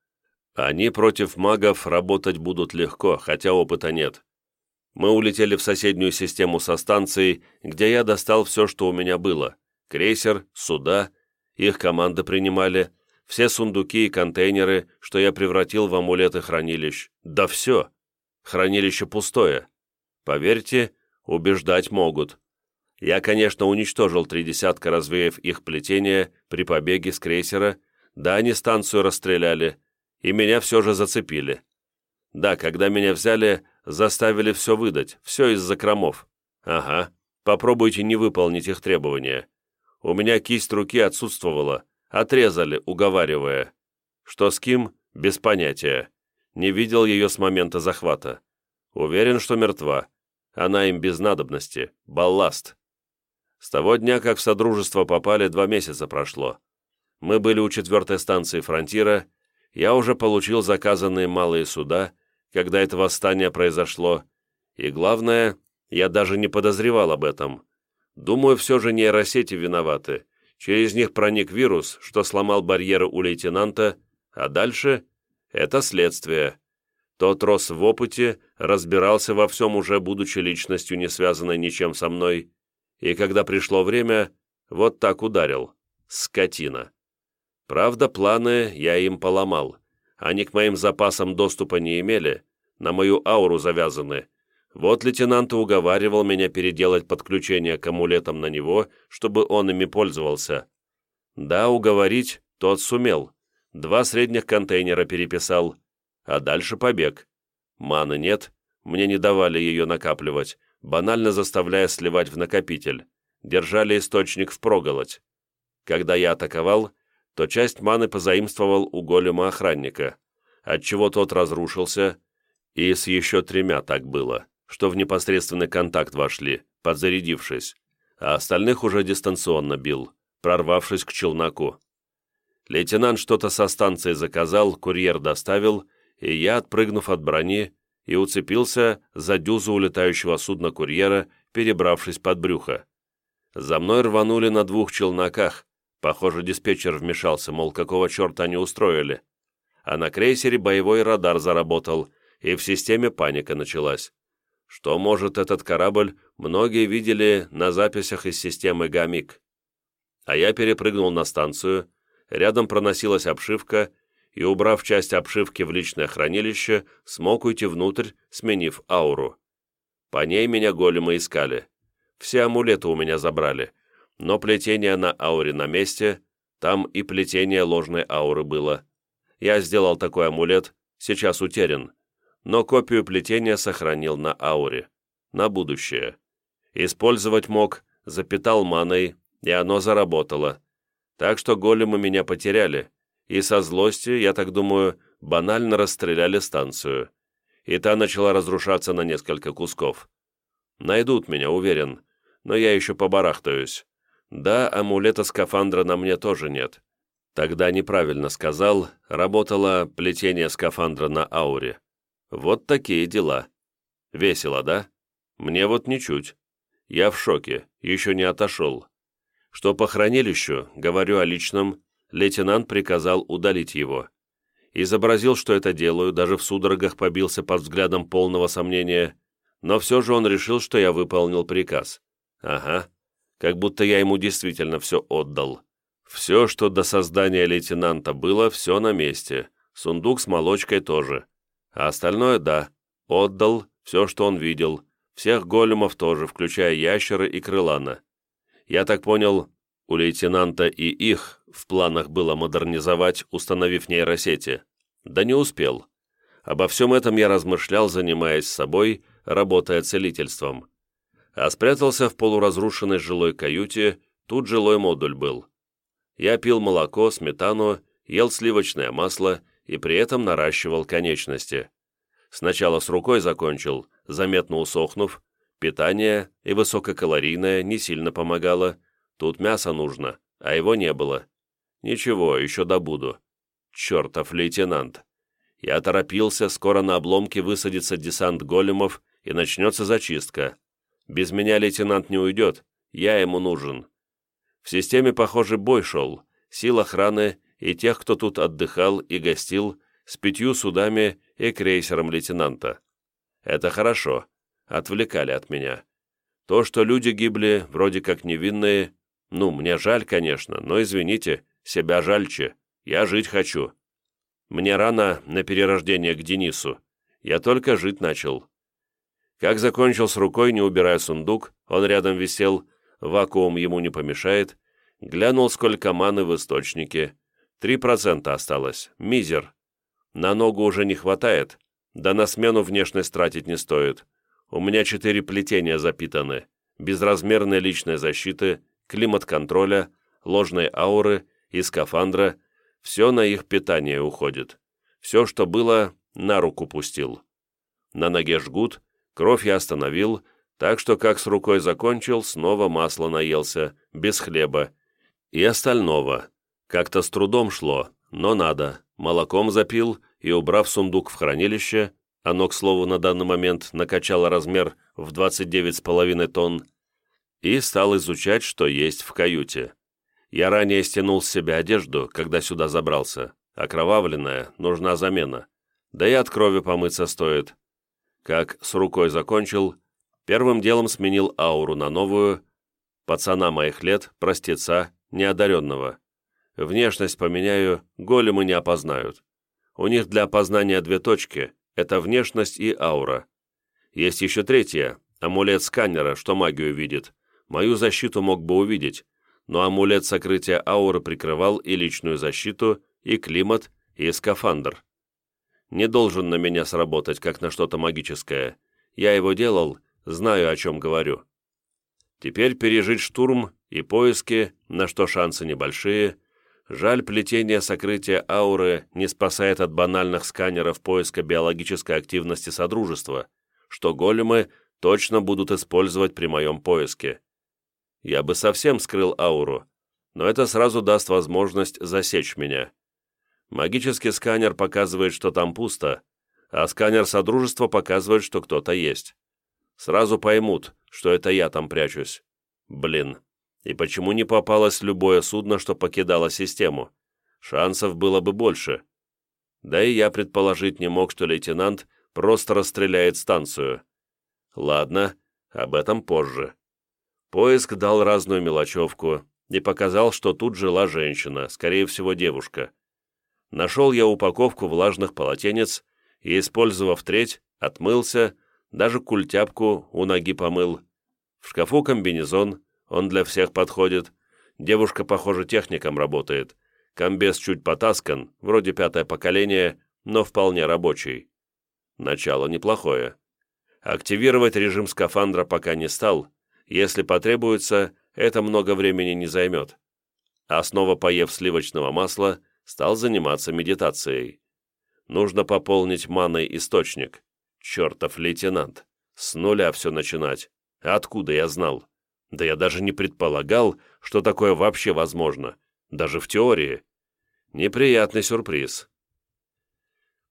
Они против магов работать будут легко, хотя опыта нет. Мы улетели в соседнюю систему со станцией, где я достал все, что у меня было. Крейсер, суда, их команды принимали, все сундуки и контейнеры, что я превратил в амулеты хранилищ. Да все. Хранилище пустое. Поверьте, убеждать могут. Я, конечно, уничтожил три десятка, развеяв их плетение при побеге с крейсера, да они станцию расстреляли, и меня все же зацепили. Да, когда меня взяли, заставили все выдать, все из-за кромов. Ага, попробуйте не выполнить их требования. У меня кисть руки отсутствовала, отрезали, уговаривая. Что с Ким? Без понятия. Не видел ее с момента захвата. Уверен, что мертва. Она им без надобности. Балласт. С того дня, как в Содружество попали, два месяца прошло. Мы были у четвертой станции «Фронтира», я уже получил заказанные малые суда, когда это восстание произошло, и главное, я даже не подозревал об этом. Думаю, все же нейросети виноваты. Через них проник вирус, что сломал барьеры у лейтенанта, а дальше — это следствие. Тот рос в опыте, разбирался во всем уже, будучи личностью, не связанной ничем со мной, и когда пришло время, вот так ударил. Скотина. Правда, планы я им поломал. Они к моим запасам доступа не имели, на мою ауру завязаны. Вот лейтенант уговаривал меня переделать подключение к амулетам на него, чтобы он ими пользовался. Да, уговорить тот сумел. Два средних контейнера переписал. А дальше побег. Маны нет, мне не давали ее накапливать, банально заставляя сливать в накопитель. Держали источник впроголодь. Когда я атаковал, то часть маны позаимствовал у голема охранника, отчего тот разрушился, и с еще тремя так было, что в непосредственный контакт вошли, подзарядившись, а остальных уже дистанционно бил, прорвавшись к челноку. Лейтенант что-то со станции заказал, курьер доставил, и я, отпрыгнув от брони, и уцепился за дюзу улетающего судна курьера, перебравшись под брюхо. За мной рванули на двух челноках, Похоже, диспетчер вмешался, мол, какого черта они устроили. А на крейсере боевой радар заработал, и в системе паника началась. Что может этот корабль, многие видели на записях из системы ГАМИК. А я перепрыгнул на станцию, рядом проносилась обшивка, и, убрав часть обшивки в личное хранилище, смог уйти внутрь, сменив ауру. По ней меня големы искали. Все амулеты у меня забрали, но плетение на ауре на месте, там и плетение ложной ауры было. Я сделал такой амулет, сейчас утерян, но копию плетения сохранил на ауре, на будущее. Использовать мог, запитал маной, и оно заработало. Так что големы меня потеряли, и со злости, я так думаю, банально расстреляли станцию. И та начала разрушаться на несколько кусков. Найдут меня, уверен, но я еще побарахтаюсь. Да, амулета скафандра на мне тоже нет. Тогда неправильно сказал, работало плетение скафандра на ауре. Вот такие дела. Весело, да? Мне вот ничуть. Я в шоке, еще не отошел. Что по хранилищу, говорю о личном, лейтенант приказал удалить его. Изобразил, что это делаю, даже в судорогах побился под взглядом полного сомнения, но все же он решил, что я выполнил приказ. Ага, как будто я ему действительно все отдал. Все, что до создания лейтенанта было, все на месте. Сундук с молочкой тоже. А остальное, да, отдал все, что он видел. Всех големов тоже, включая ящеры и крылана. Я так понял, у лейтенанта и их в планах было модернизовать, установив нейросети. Да не успел. Обо всем этом я размышлял, занимаясь собой, работая целительством а спрятался в полуразрушенной жилой каюте, тут жилой модуль был. Я пил молоко, сметану, ел сливочное масло и при этом наращивал конечности. Сначала с рукой закончил, заметно усохнув, питание и высококалорийное не сильно помогало, тут мясо нужно, а его не было. Ничего, еще добуду. Чертов лейтенант. Я торопился, скоро на обломке высадится десант големов и начнется зачистка. Без меня лейтенант не уйдет, я ему нужен. В системе, похоже, бой шел, сил охраны и тех, кто тут отдыхал и гостил, с пятью судами и крейсером лейтенанта. Это хорошо, отвлекали от меня. То, что люди гибли, вроде как невинные, ну, мне жаль, конечно, но извините, себя жальче, я жить хочу. Мне рано на перерождение к Денису, я только жить начал. Как закончил с рукой, не убирая сундук, он рядом висел, вакуум ему не помешает, глянул, сколько маны в источнике. Три процента осталось, мизер. На ногу уже не хватает, да на смену внешность тратить не стоит. У меня четыре плетения запитаны, безразмерной личной защиты, климат-контроля, ложной ауры и скафандра, все на их питание уходит. Все, что было, на руку пустил. На ноге жгут, кровь я остановил, так что как с рукой закончил, снова масло наелся, без хлеба. И остального. Как-то с трудом шло, но надо. Молоком запил и, убрав сундук в хранилище, оно, к слову, на данный момент накачало размер в 29,5 тонн, и стал изучать, что есть в каюте. Я ранее стянул с себя одежду, когда сюда забрался. Окровавленная, нужна замена. Да и от крови помыться стоит. Как с рукой закончил, первым делом сменил ауру на новую, пацана моих лет, простеца, неодаренного. Внешность поменяю, големы не опознают. У них для опознания две точки – это внешность и аура. Есть еще третья – амулет сканера, что магию видит. Мою защиту мог бы увидеть, но амулет сокрытия ауры прикрывал и личную защиту, и климат, и скафандр. Не должен на меня сработать, как на что-то магическое. Я его делал, знаю, о чем говорю. Теперь пережить штурм и поиски, на что шансы небольшие. Жаль, плетение сокрытия ауры не спасает от банальных сканеров поиска биологической активности Содружества, что големы точно будут использовать при моем поиске. Я бы совсем скрыл ауру, но это сразу даст возможность засечь меня. Магический сканер показывает, что там пусто, а сканер Содружества показывает, что кто-то есть. Сразу поймут, что это я там прячусь. Блин. И почему не попалось любое судно, что покидало систему? Шансов было бы больше. Да и я предположить не мог, что лейтенант просто расстреляет станцию. Ладно, об этом позже. Поиск дал разную мелочевку и показал, что тут жила женщина, скорее всего, девушка. Нашел я упаковку влажных полотенец и, использовав треть, отмылся, даже культяпку у ноги помыл. В шкафу комбинезон, он для всех подходит. Девушка, похоже, техником работает. Комбез чуть потаскан, вроде пятое поколение, но вполне рабочий. Начало неплохое. Активировать режим скафандра пока не стал. Если потребуется, это много времени не займет. А снова поев сливочного масла, стал заниматься медитацией. Нужно пополнить маной источник. Чертов лейтенант. С нуля все начинать. Откуда я знал? Да я даже не предполагал, что такое вообще возможно. Даже в теории. Неприятный сюрприз.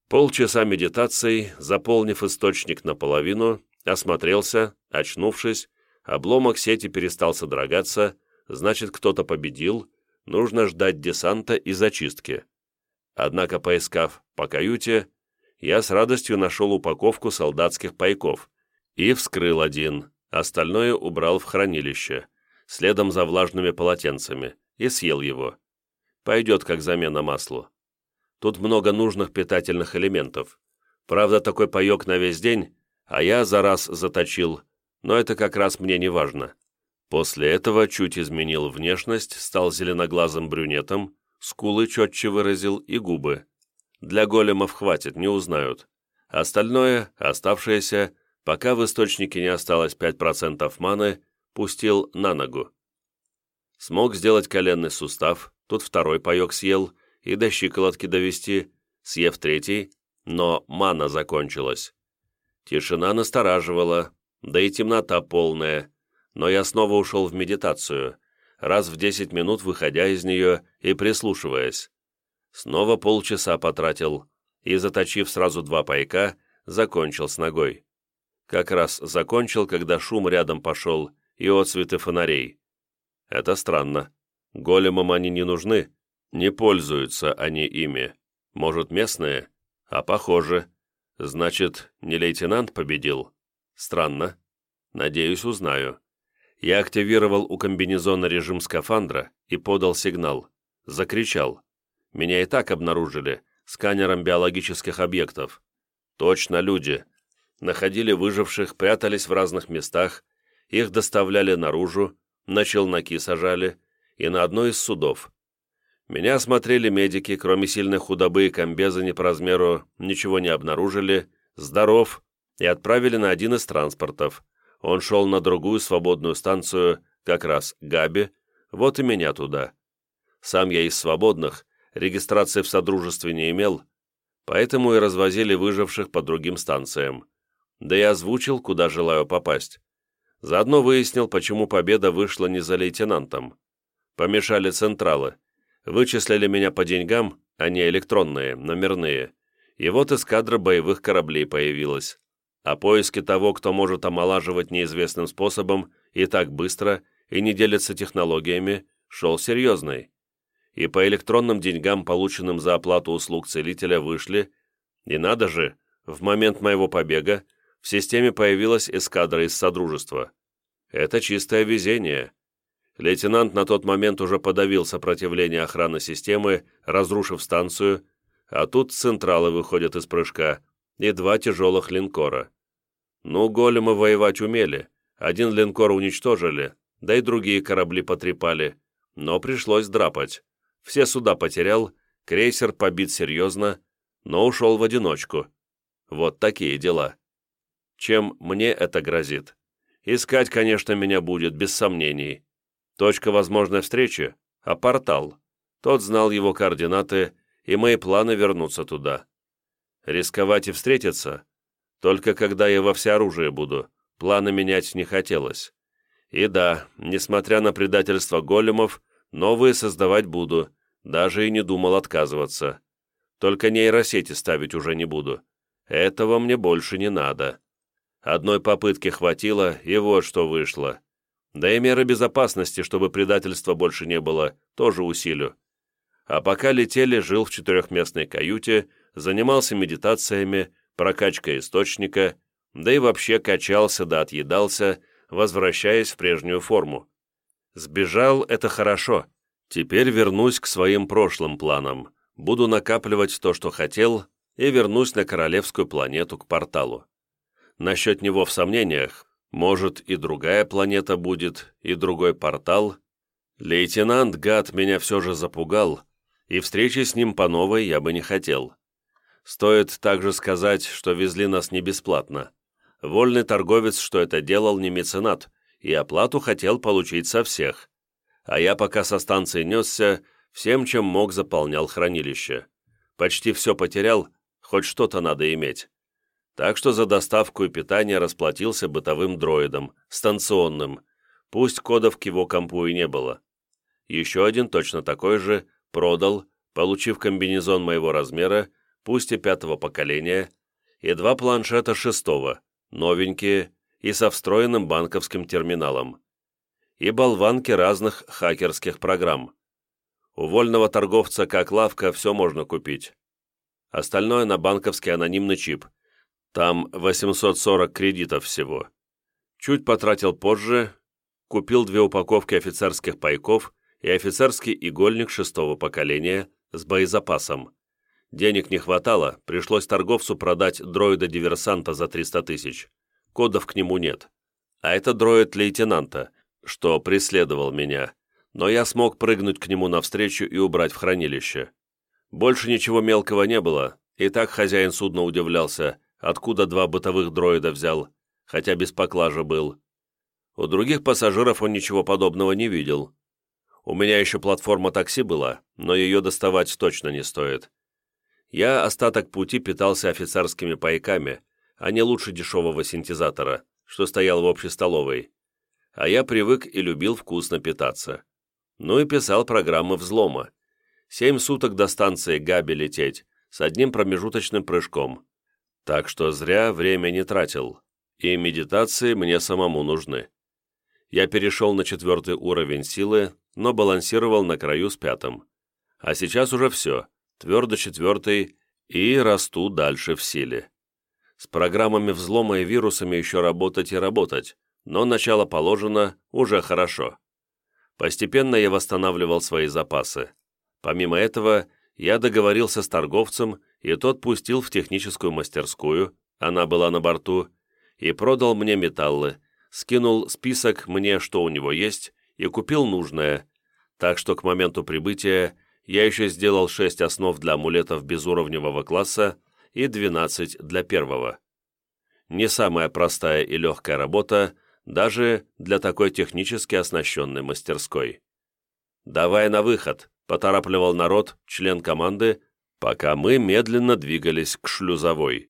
Полчаса медитаций, заполнив источник наполовину, осмотрелся, очнувшись, обломок сети перестал содрогаться, значит, кто-то победил, нужно ждать десанта и зачистки. Однако, поискав по каюте, я с радостью нашел упаковку солдатских пайков и вскрыл один, Остальное убрал в хранилище, следом за влажными полотенцами, и съел его. Пойдет как замена маслу. Тут много нужных питательных элементов. Правда, такой паек на весь день, а я за раз заточил, но это как раз мне не важно. После этого чуть изменил внешность, стал зеленоглазым брюнетом, скулы четче выразил и губы. Для големов хватит, не узнают. Остальное, оставшееся, Пока в источнике не осталось 5% маны, пустил на ногу. Смог сделать коленный сустав, тут второй паек съел и до щиколотки довести, съев третий, но мана закончилась. Тишина настораживала, да и темнота полная, но я снова ушел в медитацию, раз в 10 минут выходя из нее и прислушиваясь. Снова полчаса потратил и, заточив сразу два пайка, закончил с ногой. Как раз закончил, когда шум рядом пошел и отцветы фонарей. Это странно. Големам они не нужны. Не пользуются они ими. Может, местные? А похоже. Значит, не лейтенант победил? Странно. Надеюсь, узнаю. Я активировал у комбинезона режим скафандра и подал сигнал. Закричал. Меня и так обнаружили сканером биологических объектов. Точно люди находили выживших, прятались в разных местах, их доставляли наружу, на челноки сажали и на одно из судов. Меня осмотрели медики, кроме сильной худобы и комбеза не по размеру, ничего не обнаружили, здоров, и отправили на один из транспортов. Он шел на другую свободную станцию, как раз Габи, Вот и меня туда. Сам я из свободных, регистрации в Содружестве не имел, поэтому и развозили выживших по другим станциям. Да и озвучил, куда желаю попасть. Заодно выяснил, почему победа вышла не за лейтенантом. Помешали централы. Вычислили меня по деньгам, а не электронные, номерные. И вот эскадра боевых кораблей появилась. А поиски того, кто может омолаживать неизвестным способом и так быстро, и не делится технологиями, шел серьезный. И по электронным деньгам, полученным за оплату услуг целителя, вышли, и надо же, в момент моего побега в системе появилась эскадра из Содружества. Это чистое везение. Лейтенант на тот момент уже подавил сопротивление охраны системы, разрушив станцию, а тут централы выходят из прыжка, и два тяжелых линкора. Ну, големы воевать умели, один линкор уничтожили, да и другие корабли потрепали, но пришлось драпать. Все суда потерял, крейсер побит серьезно, но ушел в одиночку. Вот такие дела. Чем мне это грозит? Искать, конечно, меня будет, без сомнений. Точка возможной встречи, а портал. Тот знал его координаты, и мои планы вернуться туда. Рисковать и встретиться? Только когда я во всеоружии буду. Планы менять не хотелось. И да, несмотря на предательство големов, новые создавать буду, даже и не думал отказываться. Только нейросети ставить уже не буду. Этого мне больше не надо. Одной попытки хватило, и вот что вышло. Да и меры безопасности, чтобы предательства больше не было, тоже усилю. А пока летели, жил в четырехместной каюте, занимался медитациями, прокачкой источника, да и вообще качался да отъедался, возвращаясь в прежнюю форму. Сбежал — это хорошо. Теперь вернусь к своим прошлым планам, буду накапливать то, что хотел, и вернусь на королевскую планету к порталу насчет него в сомнениях. Может, и другая планета будет, и другой портал. Лейтенант Гад меня все же запугал, и встречи с ним по новой я бы не хотел. Стоит также сказать, что везли нас не бесплатно. Вольный торговец, что это делал, не меценат, и оплату хотел получить со всех. А я пока со станции несся, всем, чем мог, заполнял хранилище. Почти все потерял, хоть что-то надо иметь так что за доставку и питание расплатился бытовым дроидом, станционным, пусть кодов к его компу и не было. Еще один точно такой же продал, получив комбинезон моего размера, пусть и пятого поколения, и два планшета шестого, новенькие и со встроенным банковским терминалом, и болванки разных хакерских программ. У вольного торговца как лавка все можно купить. Остальное на банковский анонимный чип – там 840 кредитов всего. Чуть потратил позже, купил две упаковки офицерских пайков и офицерский игольник шестого поколения с боезапасом. Денег не хватало, пришлось торговцу продать дроида-диверсанта за 300 тысяч. Кодов к нему нет. А это дроид лейтенанта, что преследовал меня, но я смог прыгнуть к нему навстречу и убрать в хранилище. Больше ничего мелкого не было, и так хозяин судна удивлялся, откуда два бытовых дроида взял, хотя без поклажа был. У других пассажиров он ничего подобного не видел. У меня еще платформа такси была, но ее доставать точно не стоит. Я остаток пути питался офицерскими пайками, а не лучше дешевого синтезатора, что стоял в общей столовой. А я привык и любил вкусно питаться. Ну и писал программы взлома. Семь суток до станции Габи лететь, с одним промежуточным прыжком. Так что зря время не тратил, и медитации мне самому нужны. Я перешел на четвертый уровень силы, но балансировал на краю с пятым. А сейчас уже все, твердо четвертый, и расту дальше в силе. С программами взлома и вирусами еще работать и работать, но начало положено уже хорошо. Постепенно я восстанавливал свои запасы. Помимо этого, я договорился с торговцем и тот пустил в техническую мастерскую, она была на борту, и продал мне металлы, скинул список мне, что у него есть, и купил нужное, так что к моменту прибытия я еще сделал 6 основ для амулетов безуровневого класса и 12 для первого. Не самая простая и легкая работа, даже для такой технически оснащенной мастерской. «Давай на выход», — поторапливал народ, член команды, пока мы медленно двигались к шлюзовой.